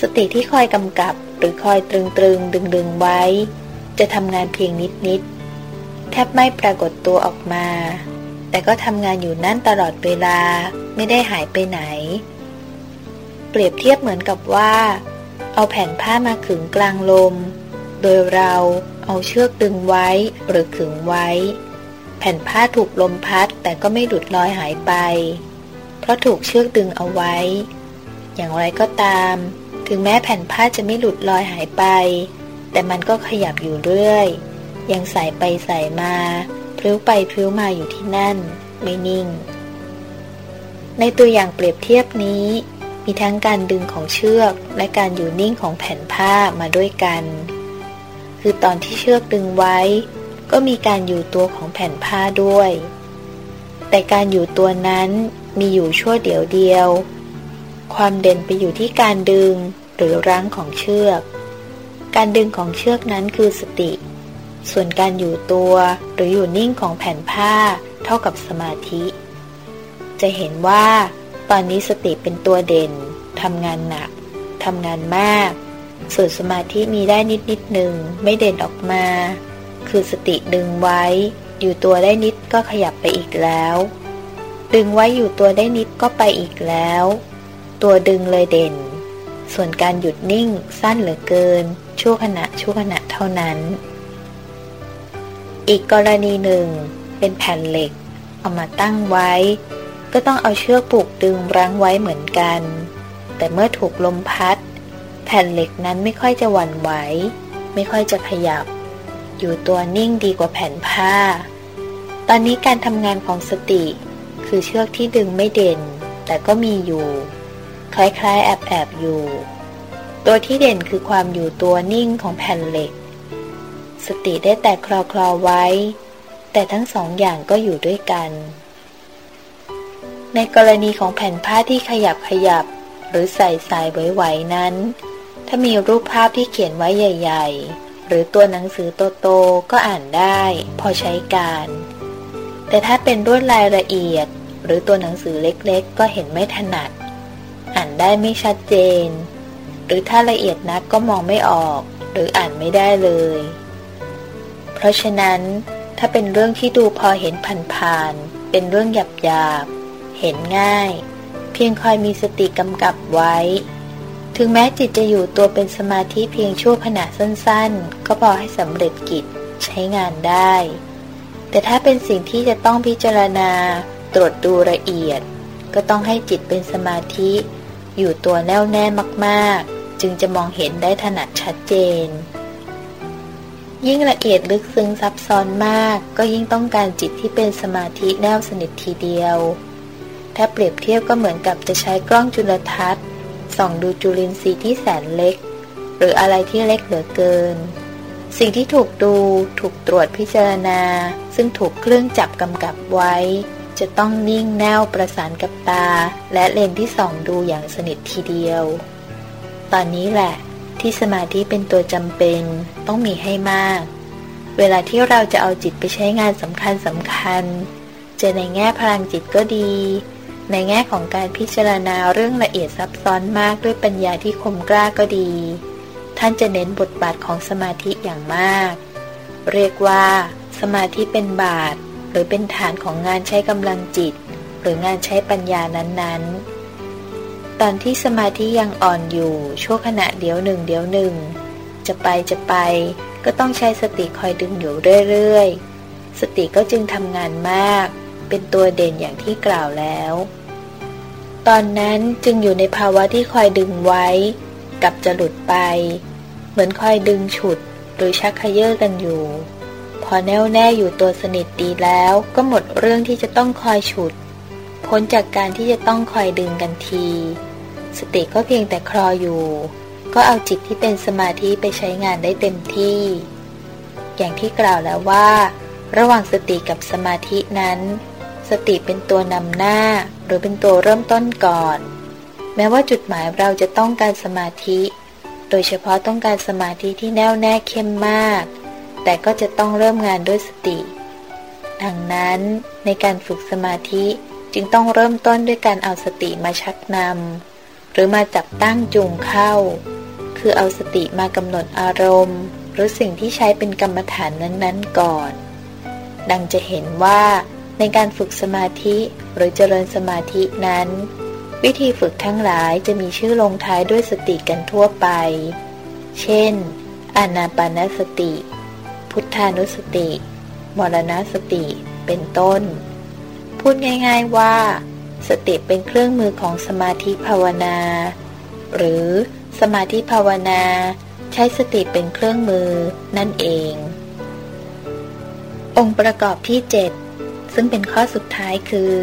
สติที่คอยกำกับหรือคอยตรึงตรึงดึงดึงไว้ จะทำงานเพียงนิดนิดแทบไม่ปรากฏตัวออกมา แต่ก็ทำงานอยู่นั่นตลอดเวลาไม่ได้หายไปไหน เปรียบเทียบเหมือนกับว่า เอาแผ่นผ้ามาขึงกลางลม โดยเราเอาเชือกดึงไว้หรือขึงไว้ แผ่นผ้าถูกลมพัดแต่ก็ไม่หลุดลอยหายไป เพราะถูกเชือกดึงเอาไว้ อย่างไรก็ตาม ถึงแม้แผ่นผ้าจะไม่หลุดลอยหายไป แต่มันก็ขยับอยู่เรื่อย ยังใส่ไปใส่มาพลิ้วไปพลิ้วมาอยู่ที่นั่น ไม่นิ่ง ในตัวอย่างเปรียบเทียบนี้ มีทั้งการดึงของเชือกและการอยู่นิ่งของแผ่นผ้ามาด้วยกัน คือตอนที่เชือกดึงไว้ ก็มีการอยู่ตัวของแผ่นผ้าด้วย แต่การอยู่ตัวนั้นมีอยู่ชั่วเดียวเดียว ความเด่นไปอยู่ที่การดึงหรือรั้งของเชือก การดึงของเชือกนั้นคือสติ ส่วนการอยู่ตัวหรืออยู่นิ่งของแผ่นผ้าเท่ากับสมาธิ จะเห็นว่า ตอนนี้สติเป็นตัวเด่นทำงานหนักทำงานมาก ส่วนสมาธิมีได้นิดนิดหนึ่งไม่เด่นออกมา คือสติดึงไว้ อยู่ตัวได้นิดก็ขยับไปอีกแล้ว ดึงไว้อยู่ตัวได้นิดก็ไปอีกแล้ว ตัวดึงเลยเด่น ส่วนการหยุดนิ่งสั้นเหลือเกิน ชั่วขณะชั่วขณะเท่านั้น อีกกรณีหนึ่ง เป็นแผ่นเหล็ก เอามาตั้งไว้ ก็ต้องเอาเชือกผูกดึงรั้งไว้เหมือนกัน แต่เมื่อถูกลมพัด แผ่นเหล็กนั้นไม่ค่อยจะหวั่นไหว ไม่ค่อยจะขยับ อยู่ตัวนิ่งดีกว่าแผ่นผ้า ตอนนี้การทำงานของสติ คือเชือกที่ดึงไม่เด่น แต่ก็มีอยู่ คล้ายๆแอบแอบอยู่ ตัวที่เด่นคือความอยู่ตัวนิ่งของแผ่นเหล็ก สติได้แต่คลอคลอไว้ แต่ทั้งสองอย่างก็อยู่ด้วยกัน ในกรณีของแผ่นผ้าที่ขยับขยับ หรือใส่สายไหวๆนั้น ถ้ามีรูปภาพที่เขียนไว้ใหญ่ ๆ หรือตัวหนังสือโตๆก็อ่านได้ พอใช้การ แต่ถ้าเป็นรวดลายละเอียด หรือตัวหนังสือเล็กๆ ก็เห็นไม่ถนัด อ่านได้ไม่ชัดเจน หรือถ้าละเอียดนักก็มองไม่ออก หรืออ่านไม่ได้เลย เพราะฉะนั้น ถ้าเป็นเรื่องที่ดูพอเห็นผ่านๆเป็นเรื่องหยาบๆ เห็นง่าย เพียงคอยมีสติกำกับไว้ ถึงแม้จิตจะอยู่ตัวเป็นสมาธิเพียงชั่วขณะสั้นๆ ก็พอให้สำเร็จกิจใช้งานได้ แต่ถ้าเป็นสิ่งที่จะต้องพิจารณา ตรวจดูละเอียด ก็ต้องให้จิตเป็นสมาธิ อยู่ตัวแน่วแน่มากๆ จึงจะมองเห็นได้ถนัดชัดเจนยิ่งละเอียดลึกซึ้งซับซ้อนมาก ก็ยิ่งต้องการจิตที่เป็นสมาธิแนวสนิททีเดียว ถ้าเปรียบเทียบก็เหมือนกับจะใช้กล้องจุลทรรศน์ส่องดูจุลินทรีย์ที่แสนเล็ก หรืออะไรที่เล็กเหลือเกิน สิ่งที่ถูกดูถูกตรวจพิจารณา ซึ่งถูกเครื่องจับกำกับไว้ จะต้องนิ่งแนวประสานกับตา และเลนที่ส่องดูอย่างสนิททีเดียว ตอนนี้แหละ ที่สมาธิเป็นตัวจำเป็นต้องมีให้มาก เวลาที่เราจะเอาจิตไปใช้งานสำคัญสำคัญจะในแง่พลังจิตก็ดี ในแง่ของการพิจารณาเรื่องละเอียดซับซ้อนมากด้วยปัญญาที่คมกล้าก็ดี ท่านจะเน้นบทบาทของสมาธิอย่างมาก เรียกว่า สมาธิเป็นบาท หรือเป็นฐานของงานใช้กำลังจิต หรืองานใช้ปัญญานั้นๆ ตอนที่สมาธิยังอ่อนอยู่ชั่วขณะเดียวหนึ่งเดียวหนึ่งจะไปจะไป ก็ต้องใช้สติคอยดึงอยู่เรื่อยๆ สติก็จึงทำงานมาก เป็นตัวเด่นอย่างที่กล่าวแล้ว ตอนนั้นจึงอยู่ในภาวะที่คอยดึงไว้ กับจะหลุดไป เหมือนคอยดึงฉุดหรือชักเขยเยอกันอยู่ พอแน่วแน่อยู่ตัวสนิทดีแล้วก็หมดเรื่องที่จะต้องคอยฉุด พ้นจากการที่จะต้องคอยดึงกันที สติก็เพียงแต่คลออยู่ ก็เอาจิตที่เป็นสมาธิไปใช้งานได้เต็มที่ อย่างที่กล่าวแล้วว่า ระหว่างสติกับสมาธินั้น สติเป็นตัวนำหน้า หรือเป็นตัวเริ่มต้นก่อน แม้ว่าจุดหมายเราจะต้องการสมาธิ โดยเฉพาะต้องการสมาธิที่แน่วแน่เข้มมาก แต่ก็จะต้องเริ่มงานด้วยสติ ดังนั้นในการฝึกสมาธิจึงต้องเริ่มต้นด้วยการเอาสติมาชักนำหรือมาจับตั้งจูงเข้า คือเอาสติมากำหนดอารมณ์ หรือสิ่งที่ใช้เป็นกรรมฐานนั้นๆก่อน ดังจะเห็นว่า ในการฝึกสมาธิหรือเจริญสมาธินั้น วิธีฝึกทั้งหลายจะมีชื่อลงท้ายด้วยสติกันทั่วไป เช่น อานาปานสติ พุทธานุสติ มรณสติ เป็นต้น พูดง่ายๆว่า สติเป็นเครื่องมือของสมาธิภาวนา หรือสมาธิภาวนา ใช้สติเป็นเครื่องมือนั่นเอง องค์ประกอบที่ 7 ซึ่งเป็นข้อสุดท้ายคือ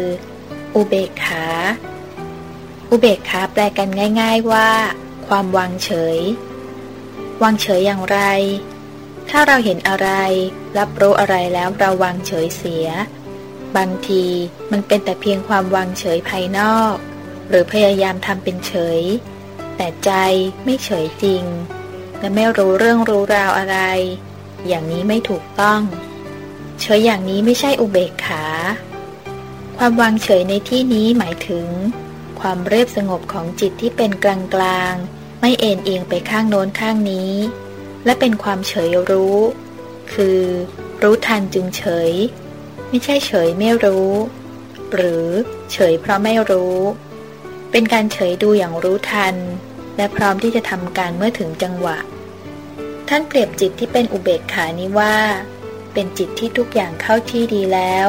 อุเบกขา อุเบกขาแปลกันง่าย ๆว่า ความวางเฉย วางเฉยอย่างไร ถ้าเราเห็นอะไร รับรู้อะไรแล้วเราวางเฉยเสีย บางทีมันเป็นแต่เพียงความวางเฉยภายนอก หรือพยายามทำเป็นเฉย แต่ใจไม่เฉยจริง และไม่รู้เรื่องรู้ราวอะไร อย่างนี้ไม่ถูกต้อง เฉยอย่างนี้ไม่ใช่อุเบกขา ความวางเฉยในที่นี้หมายถึง ความเรียบสงบของจิตที่เป็นกลางกลางไม่เอ็นเอียงไปข้างโน้นข้างนี้ และเป็นความเฉยรู้ คือ รู้ทันจึงเฉย ไม่ใช่เฉยไม่รู้ หรือเฉยเพราะไม่รู้ เป็นการเฉยดูอย่างรู้ทัน และพร้อมที่จะทำการเมื่อถึงจังหวะ ท่านเปรียบจิตที่เป็นอุเบกขานี้ว่า เป็นจิตที่ทุกอย่างเข้าที่ดีแล้ว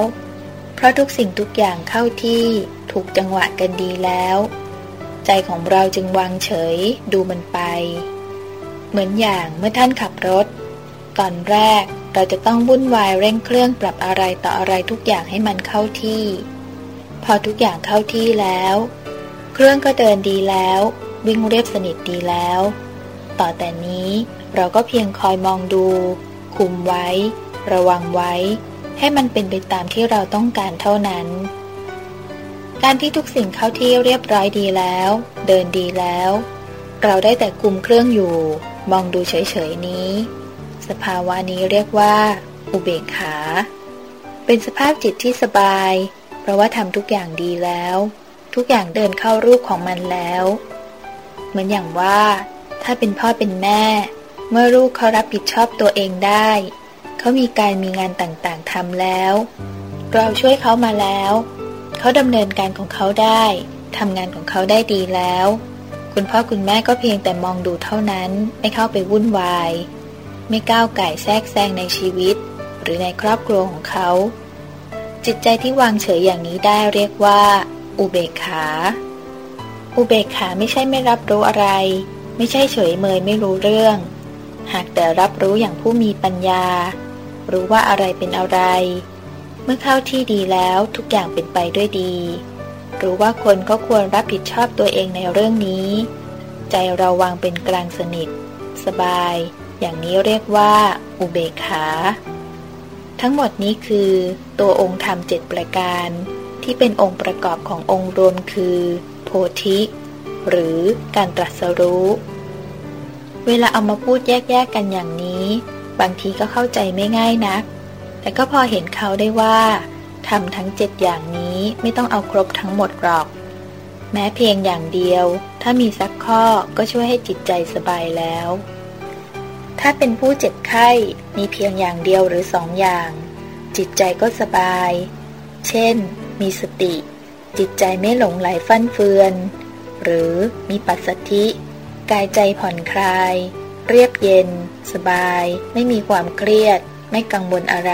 เพราะทุกสิ่งทุกอย่างเข้าที่ถูกจังหวะกันดีแล้ว ใจของเราจึงวางเฉยดูมันไป เหมือนอย่างเมื่อท่านขับรถ ตอนแรกเราจะต้องวุ่นวายเร่งเครื่องปรับอะไรต่ออะไรทุกอย่างให้มันเข้าที่ พอทุกอย่างเข้าที่แล้ว เครื่องก็เดินดีแล้ว วิ่งเรียบสนิทดีแล้ว ต่อแต่นี้เราก็เพียงคอยมองดู คุมไว้ ระวังไว้ ให้มันเป็นไปตามที่เราต้องการเท่านั้น การที่ทุกสิ่งเข้าที่เรียบร้อยดีแล้ว เดินดีแล้ว เราได้แต่กุมเครื่องอยู่ มองดูเฉยๆนี้ สภาวะนี้เรียกว่า อุเบกขา เป็นสภาพจิตที่สบาย เพราะว่าทำทุกอย่างดีแล้ว ทุกอย่างเดินเข้ารูปของมันแล้ว เหมือนอย่างว่า ถ้าเป็นพ่อเป็นแม่เมื่อลูกเขารับผิดชอบตัวเองได้ เขามีการมีงานต่างๆทำแล้ว เราช่วยเขามาแล้ว เขาดำเนินการของเขาได้ทำงานของเขาได้ดีแล้ว คุณพ่อคุณแม่ก็เพียงแต่มองดูเท่านั้น ไม่เข้าไปวุ่นวาย ไม่ก้าวไก่แทรกแซงในชีวิต หรือในครอบครัวของเขา จิตใจที่วางเฉยอย่างนี้ได้เรียกว่า อุเบกขา อุเบกขาไม่ใช่ไม่รับรู้อะไร ไม่ใช่เฉยเมยไม่รู้เรื่อง หากแต่รับรู้อย่างผู้มีปัญญา รู้ว่าอะไรเป็นอะไร เมื่อเข้าที่ดีแล้วทุกอย่างเป็นไปด้วยดี รู้ว่าคนก็ควรรับผิดชอบตัวเองในเรื่องนี้ ใจเราวางเป็นกลางสนิท สบาย อย่างนี้เรียกว่า อุเบกขา ทั้งหมดนี้คือ ตัวองค์ธรรมเจ็ดประการ ที่เป็นองค์ประกอบขององค์รวมคือ โพธิ หรือการตรัสรู้เวลาเอามาพูดแยกๆกันอย่างนี้ บางทีก็เข้าใจไม่ง่ายนัก แต่ก็พอเห็นเขาได้ว่าทำทั้งเจ็ดอย่างนี้ไม่ต้องเอาครบทั้งหมดหรอก แม้เพียงอย่างเดียว ถ้ามีสักข้อก็ช่วยให้จิตใจสบายแล้ว ถ้าเป็นผู้เจ็บไข้มีเพียงอย่างเดียวหรือสองอย่าง จิตใจก็สบาย เช่น มีสติ จิตใจไม่หลงไหลฟั่นเฟือน หรือมีปัสสธิ กายใจผ่อนคลาย เรียบเย็น สบาย ไม่มีความเครียด ไม่กังวลอะไร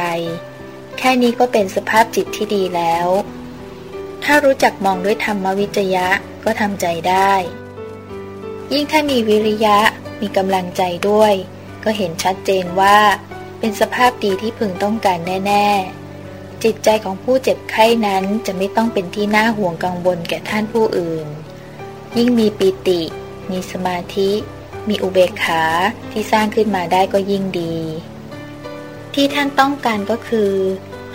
แค่นี้ก็เป็นสภาพจิตที่ดีแล้ว ถ้ารู้จักมองด้วยธรรมวิจยะก็ทำใจได้ ยิ่งถ้ามีวิริยะมีกำลังใจด้วย ก็เห็นชัดเจนว่า เป็นสภาพดีที่พึงต้องการแน่ ๆ จิตใจของผู้เจ็บไข้นั้นจะไม่ต้องเป็นที่น่าห่วงกังวลแก่ท่านผู้อื่น ยิ่งมีปิติ มีสมาธิ มีอุเบกขาที่สร้างขึ้นมาได้ก็ยิ่งดี ที่ท่านต้องการก็คือ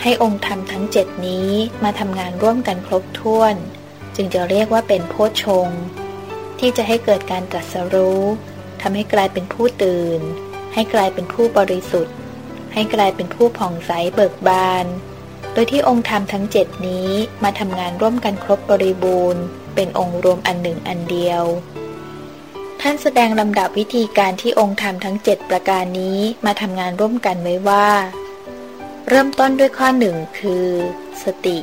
ให้องค์ธรรมทั้งเจ็ดนี้มาทำงานร่วมกันครบถ้วน จึงจะเรียกว่าเป็นโพชง ที่จะให้เกิดการตรัสรู้ทำให้กลายเป็นผู้ตื่น ให้กลายเป็นผู้บริสุทธิ์ ให้กลายเป็นผู้ผ่องใสเบิกบาน โดยที่องค์ธรรมทั้งเจ็ดนี้มาทำงานร่วมกันครบบริบูรณ์ เป็นองค์รวมอันหนึ่งอันเดียว ท่านแสดงลำดับวิธีการที่องค์ธรรมทั้งเจ็ดประการนี้มาทำงานร่วมกันไว้ว่า เริ่มต้นด้วยข้อหนึ่งคือ สติ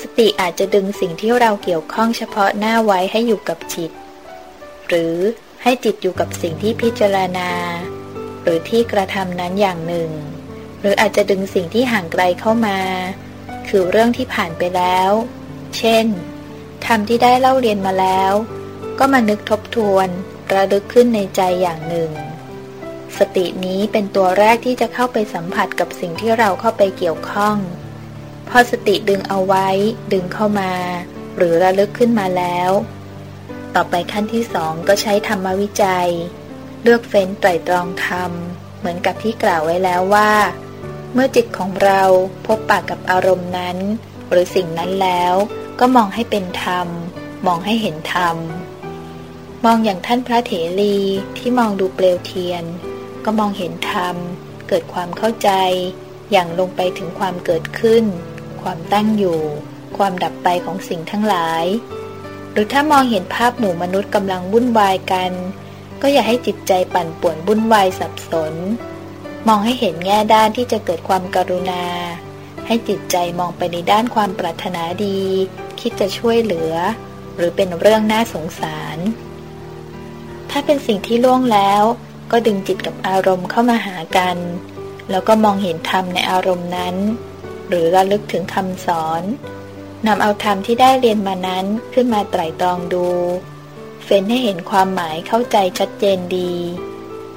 สติอาจจะดึงสิ่งที่เราเกี่ยวข้องเฉพาะหน้าไว้ให้อยู่กับจิต หรือให้จิตอยู่กับสิ่งที่พิจารณา หรือที่กระทำนั้นอย่างหนึ่ง หรืออาจจะดึงสิ่งที่ห่างไกลเข้ามา คือเรื่องที่ผ่านไปแล้ว เช่นธรรมที่ได้เล่าเรียนมาแล้ว ก็มานึกทบทวน ระลึกขึ้นในใจอย่างหนึ่ง สตินี้เป็นตัวแรกที่จะเข้าไปสัมผัสกับสิ่งที่เราเข้าไปเกี่ยวข้อง พอสติดึงเอาไว้ ดึงเข้ามา หรือระลึกขึ้นมาแล้ว ต่อไปขั้นที่สองก็ใช้ธรรมวิจัย เลือกเฟ้นไตรตรองธรรม เหมือนกับที่กล่าวไว้แล้วว่า เมื่อจิตของเราพบปากกับอารมณ์นั้น หรือสิ่งนั้นแล้ว ก็มองให้เป็นธรรม มองให้เห็นธรรม มองอย่างท่านพระเถรีที่มองดูเปลวเทียน ก็มองเห็นธรรม เกิดความเข้าใจ อย่างลงไปถึงความเกิดขึ้น ความตั้งอยู่ ความดับไปของสิ่งทั้งหลาย หรือถ้ามองเห็นภาพหมู่มนุษย์กำลังวุ่นวายกัน ก็อย่าให้จิตใจปั่นป่วนวุ่นวายสับสน มองให้เห็นแง่ด้านที่จะเกิดความกรุณา ให้จิตใจมองไปในด้านความปรารถนาดี คิดจะช่วยเหลือ หรือเป็นเรื่องน่าสงสาร ถ้าเป็นสิ่งที่ล่วงแล้ว ก็ดึงจิตกับอารมณ์เข้ามาหากัน แล้วก็มองเห็นธรรมในอารมณ์นั้น หรือระลึกถึงคำสอนนำเอาธรรมที่ได้เรียนมานั้นขึ้นมาไตร่ตรองดู เฟ้นให้เห็นความหมายเข้าใจชัดเจนดี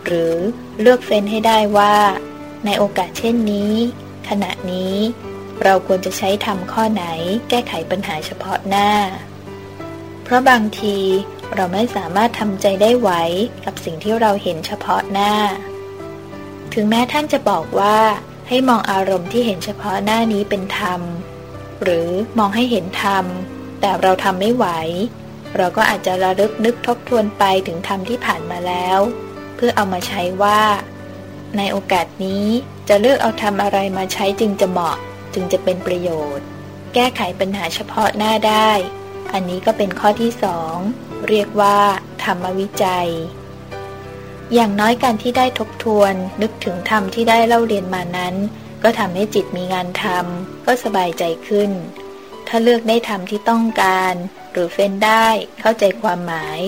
หรือเลือกเฟ้นให้ได้ว่า ในโอกาสเช่นนี้ ขณะนี้ เราควรจะใช้ทำข้อไหนแก้ไขปัญหาเฉพาะหน้า เพราะบางที เราไม่สามารถทำใจได้ไหวกับสิ่งที่เราเห็นเฉพาะหน้า ถึงแม้ท่านจะบอกว่าให้มองอารมณ์ที่เห็นเฉพาะหน้านี้เป็นธรรม หรือมองให้เห็นธรรม แต่เราทำไม่ไหว เราก็อาจจะระลึกนึกทบทวนไปถึงธรรมที่ผ่านมาแล้ว เพื่อเอามาใช้ว่า ในโอกาสนี้จะเลือกเอาทำอะไรมาใช้จึงจะเหมาะ จึงจะเป็นประโยชน์ แก้ไขปัญหาเฉพาะหน้าได้ อันนี้ก็เป็นข้อที่สอง เรียกว่า ธรรมวิจัย อย่างน้อยการที่ได้ทบทวน นึกถึงธรรมที่ได้เล่าเรียนมานั้น ก็ทำให้จิตมีงานทำก็สบายใจขึ้น ถ้าเลือกได้ทำที่ต้องการ หรือเฟ้นได้เข้าใจความหมาย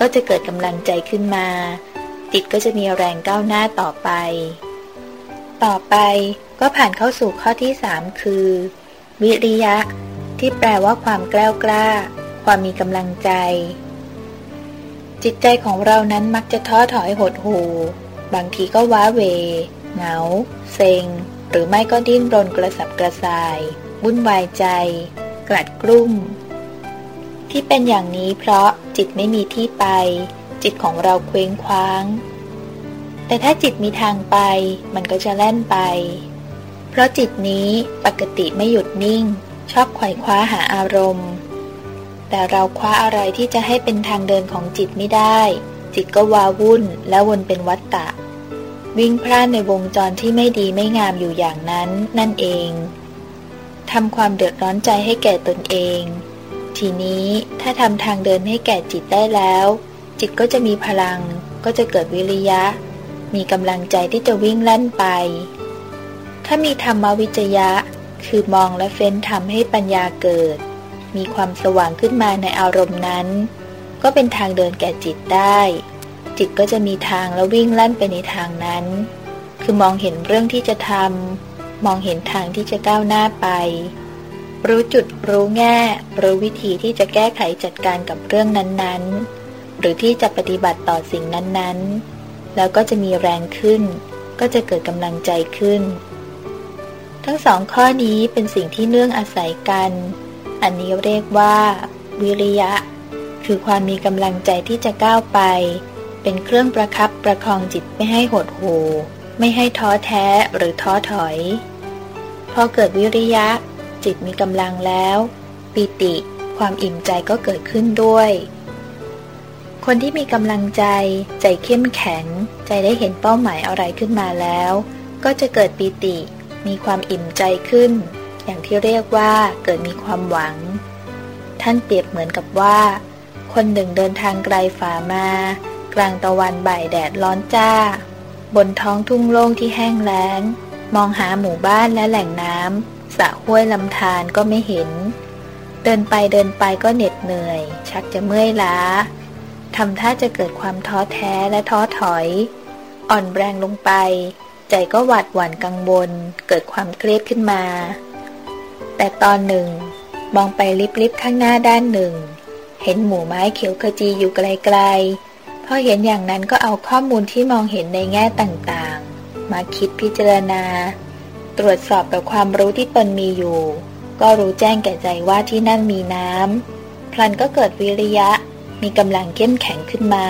ก็จะเกิดกำลังใจขึ้นมา จิตก็จะมีแรงก้าวหน้าต่อไป ต่อไปก็ผ่านเข้าสู่ข้อที่สามคือ วิริยะ ที่แปลว่าความกล้ากล้า ความมีกำลังใจ จิตใจของเรานั้นมักจะท้อถอยหดหู่ บางทีก็ว้าเว เหงา เซ็ง หรือไม่ก็ดิ้นรนกระสับกระส่าย วุ่นวายใจ กลัดกลุ้ม ที่เป็นอย่างนี้เพราะจิตไม่มีที่ไป จิตของเราเคว้งคว้าง แต่ถ้าจิตมีทางไป มันก็จะแล่นไป เพราะจิตนี้ปกติไม่หยุดนิ่ง ชอบไขว่คว้าหาอารมณ์ แต่เราคว้าอะไรที่จะให้เป็นทางเดินของจิตไม่ได้ จิตก็วาวุ่นและวนเป็นวัฏฏะ วิ่งพลาดในวงจรที่ไม่ดีไม่งามอยู่อย่างนั้นนั่นเองทำความเดือดร้อนใจให้แก่ตนเอง ทีนี้ถ้าทำทางเดินให้แก่จิตได้แล้ว จิตก็จะมีพลัง ก็จะเกิดวิริยะ มีกำลังใจที่จะวิ่งลั่นไป ถ้ามีธรรมวิจยะ คือมองและเฟ้นทำให้ปัญญาเกิด มีความสว่างขึ้นมาในอารมณ์นั้น ก็เป็นทางเดินแก่จิตได้ จิตก็จะมีทางแล้ววิ่งลั่นไปในทางนั้น คือมองเห็นเรื่องที่จะทำมองเห็นทางที่จะก้าวหน้าไป รู้จุดรู้แง่รู้วิธีที่จะแก้ไขจัดการกับเรื่องนั้นๆ หรือที่จะปฏิบัติต่อสิ่งนั้นๆ แล้วก็จะมีแรงขึ้น ก็จะเกิดกำลังใจขึ้นทั้งสองข้อนี้เป็นสิ่งที่เนื่องอาศัยกัน อันนี้เรียกว่า วิริยะ คือความมีกำลังใจที่จะก้าวไป เป็นเครื่องประครับประคองจิตไม่ให้หดหู่ไม่ให้ท้อแท้หรือท้อถอย พอเกิดวิริยะ จิตมีกำลังแล้ว ปิติ ความอิ่มใจก็เกิดขึ้นด้วย คนที่มีกำลังใจ ใจเข้มแข็ง ใจได้เห็นเป้าหมายอะไรขึ้นมาแล้ว ก็จะเกิดปิติ มีความอิ่มใจขึ้น อย่างที่เรียกว่าเกิดมีความหวัง ท่านเปรียบเหมือนกับว่า คนหนึ่งเดินทางไกลฝ่ามา กลางตะวันบ่ายแดดร้อนจ้า บนท้องทุ่งโล่งที่แห้งแล้ง มองหาหมู่บ้านและแหล่งน้ำสระห้วยลำธารก็ไม่เห็น เดินไปเดินไปก็เหน็ดเหนื่อย ชักจะเมื่อยล้าทำท่าจะเกิดความท้อแท้และท้อถอย อ่อนแรงลงไป ใจก็หวาดหวั่นกังวลเกิดความเครียดขึ้นมา แต่ตอนหนึ่ง มองไปลิบๆข้างหน้าด้านหนึ่ง เห็นหมู่ไม้เขียวขจีอยู่ไกลๆพอเห็นอย่างนั้นก็เอาข้อมูลที่มองเห็นในแง่ต่างๆ มาคิดพิจารณา ตรวจสอบกับความรู้ที่ตนมีอยู่ ก็รู้แจ้งแก่ใจว่าที่นั่นมีน้ำพลันก็เกิดวิริยะ มีกำลังเข้มแข็งขึ้นมา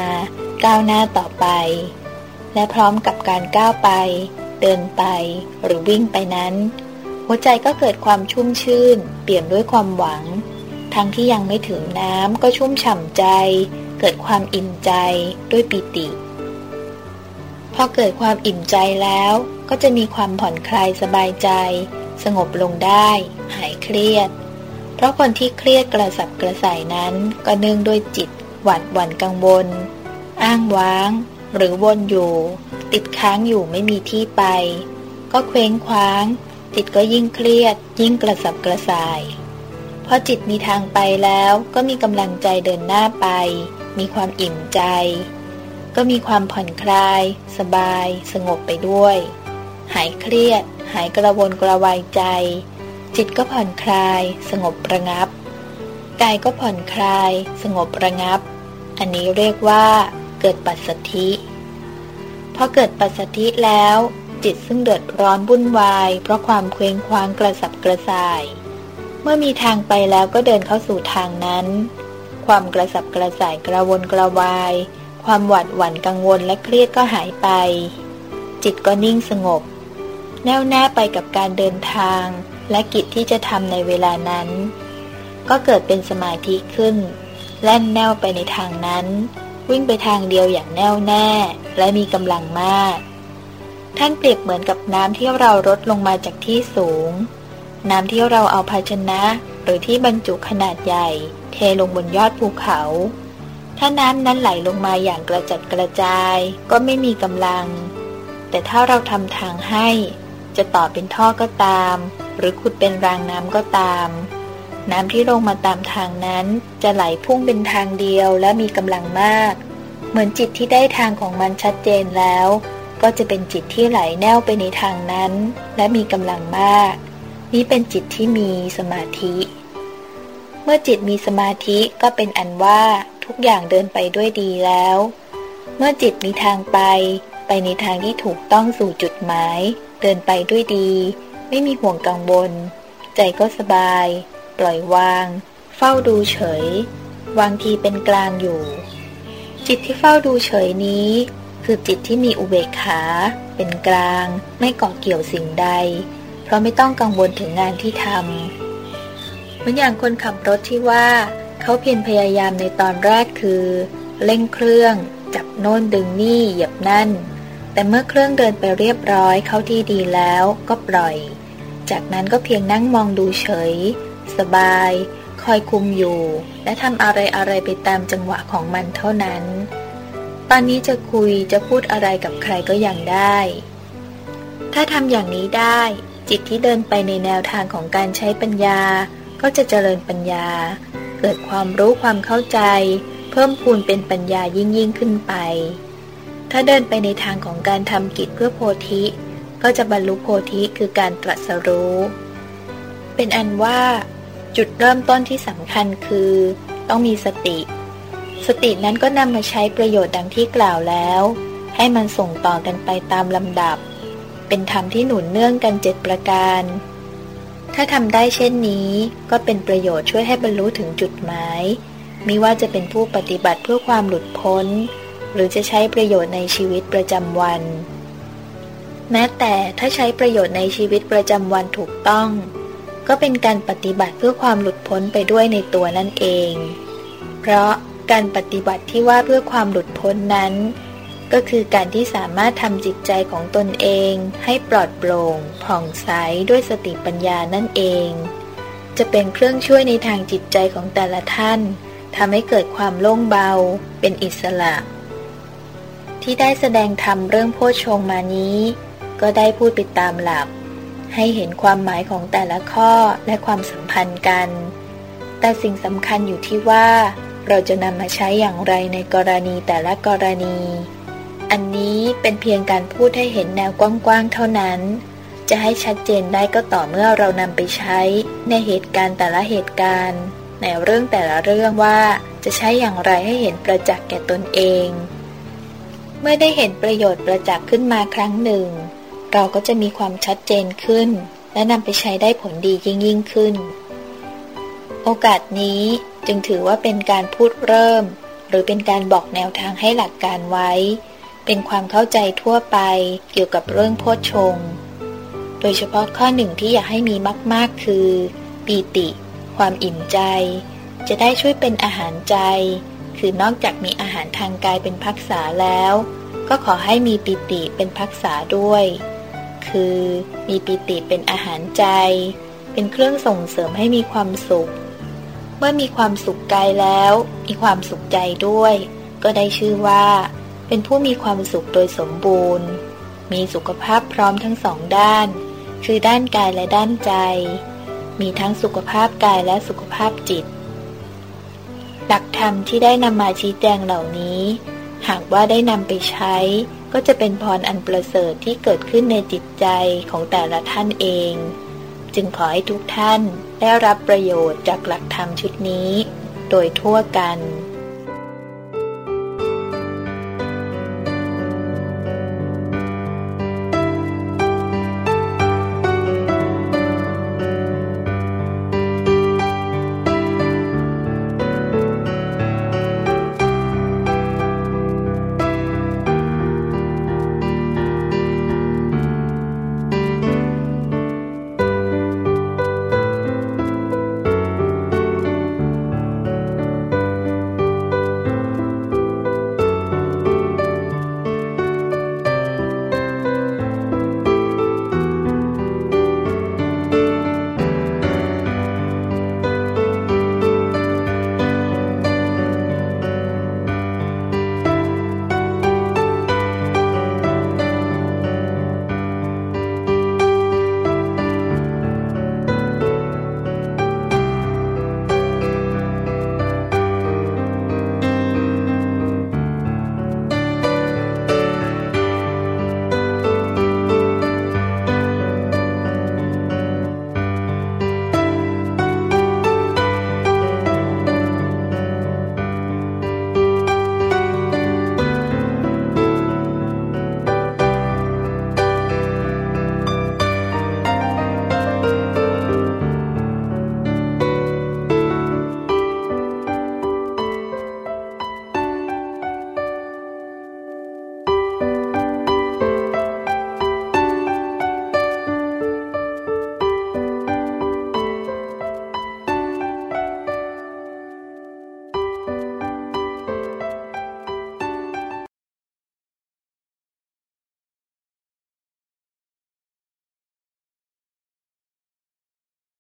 ก้าวหน้าต่อไป และพร้อมกับการก้าวไป เดินไปหรือวิ่งไปนั้น หัวใจก็เกิดความชุ่มชื่น เปลี่ยนด้วยความหวัง ทั้งที่ยังไม่ถึงน้ำก็ชุ่มฉ่ำใจ เกิดความอิ่มใจด้วยปิติ พอเกิดความอิ่มใจแล้วก็จะมีความผ่อนคลายสบายใจ สงบลงได้ หายเครียด เพราะคนที่เครียดกระสับกระส่ายนั้นก็เนื่องด้วยจิต หวัดหวั่นกังวล อ้างว้าง หรือวนอยู่ ติดค้างอยู่ไม่มีที่ไป ก็เคว้งคว้าง จิตก็ยิ่งเครียด ยิ่งกระสับกระส่ายพอจิตมีทางไปแล้วก็มีกำลังใจเดินหน้าไป มีความอิ่มใจ ก็มีความผ่อนคลาย สบาย สงบไปด้วย หายเครียด หายกระวนกระวายใจ จิตก็ผ่อนคลาย สงบระงับ กายก็ผ่อนคลาย สงบระงับ อันนี้เรียกว่า เกิดปัสสธิพอเกิดปัสสธิแล้ว จิตซึ่งเดือดร้อนวุ่นวาย เพราะความเคว้งคว้างกระสับกระส่าย เมื่อมีทางไปแล้วก็เดินเข้าสู่ทางนั้น ความกระสับกระส่ายกระวนกระวาย ความหวาดหวั่นกังวลและเครียดก็หายไป จิตก็นิ่งสงบ แน่วแน่ไปกับการเดินทาง และกิจที่จะทำในเวลานั้น ก็เกิดเป็นสมาธิขึ้น แล่นแน่วไปในทางนั้น วิ่งไปทางเดียวอย่างแน่วแน่ และมีกำลังมาก ท่านเปรียบเหมือนกับน้ำที่เรารดลงมาจากที่สูง น้ำที่เราเอาภาชนะ หรือที่บรรจุขนาดใหญ่ เทลงบนยอดภูเขา ถ้าน้ำนั้นไหลลงมาอย่างกระจัดกระจาย ก็ไม่มีกำลัง แต่ถ้าเราทำทางให้ จะต่อเป็นท่อก็ตาม หรือขุดเป็นรางน้ำก็ตาม น้ำที่ลงมาตามทางนั้นจะไหลพุ่งเป็นทางเดียวและมีกำลังมาก เหมือนจิตที่ได้ทางของมันชัดเจนแล้ว ก็จะเป็นจิตที่ไหลแน่วไปในทางนั้น และมีกำลังมาก นี้เป็นจิตที่มีสมาธิ เมื่อจิตมีสมาธิก็เป็นอันว่าทุกอย่างเดินไปด้วยดีแล้ว เมื่อจิตมีทางไป ไปในทางที่ถูกต้องสู่จุดหมาย เดินไปด้วยดี ไม่มีห่วงกังวลใจก็สบาย ปล่อยวาง เฝ้าดูเฉย วางทีเป็นกลางอยู่ จิตที่เฝ้าดูเฉยนี้ คือจิตที่มีอุเบกขา เป็นกลาง ไม่เกาะเกี่ยวสิ่งใด เพราะไม่ต้องกังวลถึงงานที่ทำเหมือนอย่างคนขับรถที่ว่าเขาเพียรพยายามในตอนแรกคือ เร่งเครื่อง จับโน่นดึงนี่เหยียบนั่น แต่เมื่อเครื่องเดินไปเรียบร้อยเข้าที่ดีแล้วก็ปล่อย จากนั้นก็เพียงนั่งมองดูเฉย สบาย คอยคุมอยู่ และทำอะไรอะไรไปตามจังหวะของมันเท่านั้น อนนี้จะคุยจะพูดอะไรกับใครก็ยังได้ ถ้าทำอย่างนี้ได้ จิตที่เดินไปในแนวทางของการใช้ปัญญา ก็จะเจริญปัญญา เกิดความรู้ความเข้าใจ เพิ่มพูนเป็นปัญญายิ่งยิ่งขึ้นไป ถ้าเดินไปในทางของการทำกิจเพื่อโพธิ ก็จะบรรลุโพธิคือการตรัสรู้ เป็นอันว่า จุดเริ่มต้นที่สำคัญคือ ต้องมีสติ สตินั้นก็นำมาใช้ประโยชน์ดังที่กล่าวแล้ว ให้มันส่งต่อกันไปตามลำดับ เป็นธรรมที่หนุนเนื่องกันเจ็ดประการ ถ้าทำได้เช่นนี้ ก็เป็นประโยชน์ช่วยให้บรรลุถึงจุดหมายมิว่าจะเป็นผู้ปฏิบัติเพื่อความหลุดพ้น หรือจะใช้ประโยชน์ในชีวิตประจำวัน แม้แต่ถ้าใช้ประโยชน์ในชีวิตประจำวันถูกต้อง ก็เป็นการปฏิบัติเพื่อความหลุดพ้นไปด้วยในตัวนั่นเอง เพราะ การปฏิบัติที่ว่าเพื่อความหลุดพ้นนั้น ก็คือการที่สามารถทำจิตใจของตนเอง ให้ปลอดโปร่ง ผ่องใสด้วยสติปัญญานั่นเอง จะเป็นเครื่องช่วยในทางจิตใจของแต่ละท่านทำให้เกิดความโล่งเบา เป็นอิสระ ที่ได้แสดงธรรมเรื่องโพชงมานี้ ก็ได้พูดไปตามหลัก ให้เห็นความหมายของแต่ละข้อและความสัมพันธ์กัน แต่สิ่งสำคัญอยู่ที่ว่า เราจะนำมาใช้อย่างไรในกรณีแต่ละกรณี อันนี้เป็นเพียงการพูดให้เห็นแนวกว้างๆเท่านั้น จะให้ชัดเจนได้ก็ต่อเมื่อเรานำไปใช้ในเหตุการณ์แต่ละเหตุการณ์ ในเรื่องแต่ละเรื่องว่าจะใช้อย่างไรให้เห็นประจักษ์แก่ตนเอง เมื่อได้เห็นประโยชน์ประจักษ์ขึ้นมาครั้งหนึ่ง เราก็จะมีความชัดเจนขึ้น และนำไปใช้ได้ผลดียิ่งยิ่งขึ้น โอกาสนี้จึงถือว่าเป็นการพูดเริ่ม หรือเป็นการบอกแนวทางให้หลักการไว้ เป็นความเข้าใจทั่วไปเกี่ยวกับเรื่องโพชฌงโดยเฉพาะข้อหนึ่งที่อยากให้มีมาก ๆ คือ ปีติ ความอิ่มใจ จะได้ช่วยเป็นอาหารใจ คือนอกจากมีอาหารทางกายเป็นพักษาแล้ว ก็ขอให้มีปีติเป็นพักษาด้วย คือมีปิติเป็นอาหารใจ เป็นเครื่องส่งเสริมให้มีความสุข เมื่อมีความสุขกายแล้ว มีความสุขใจด้วย ก็ได้ชื่อว่า เป็นผู้มีความสุขโดยสมบูรณ์ มีสุขภาพพร้อมทั้งสองด้าน คือด้านกายและด้านใจ มีทั้งสุขภาพกายและสุขภาพจิต หลักธรรมที่ได้นำมาชี้แจงเหล่านี้ หากว่าได้นำไปใช้ ก็จะเป็นพรอันประเสริฐที่เกิดขึ้นในจิตใจของแต่ละท่านเอง จึงขอให้ทุกท่านได้รับประโยชน์จากหลักธรรมชุดนี้ โดยทั่วกัน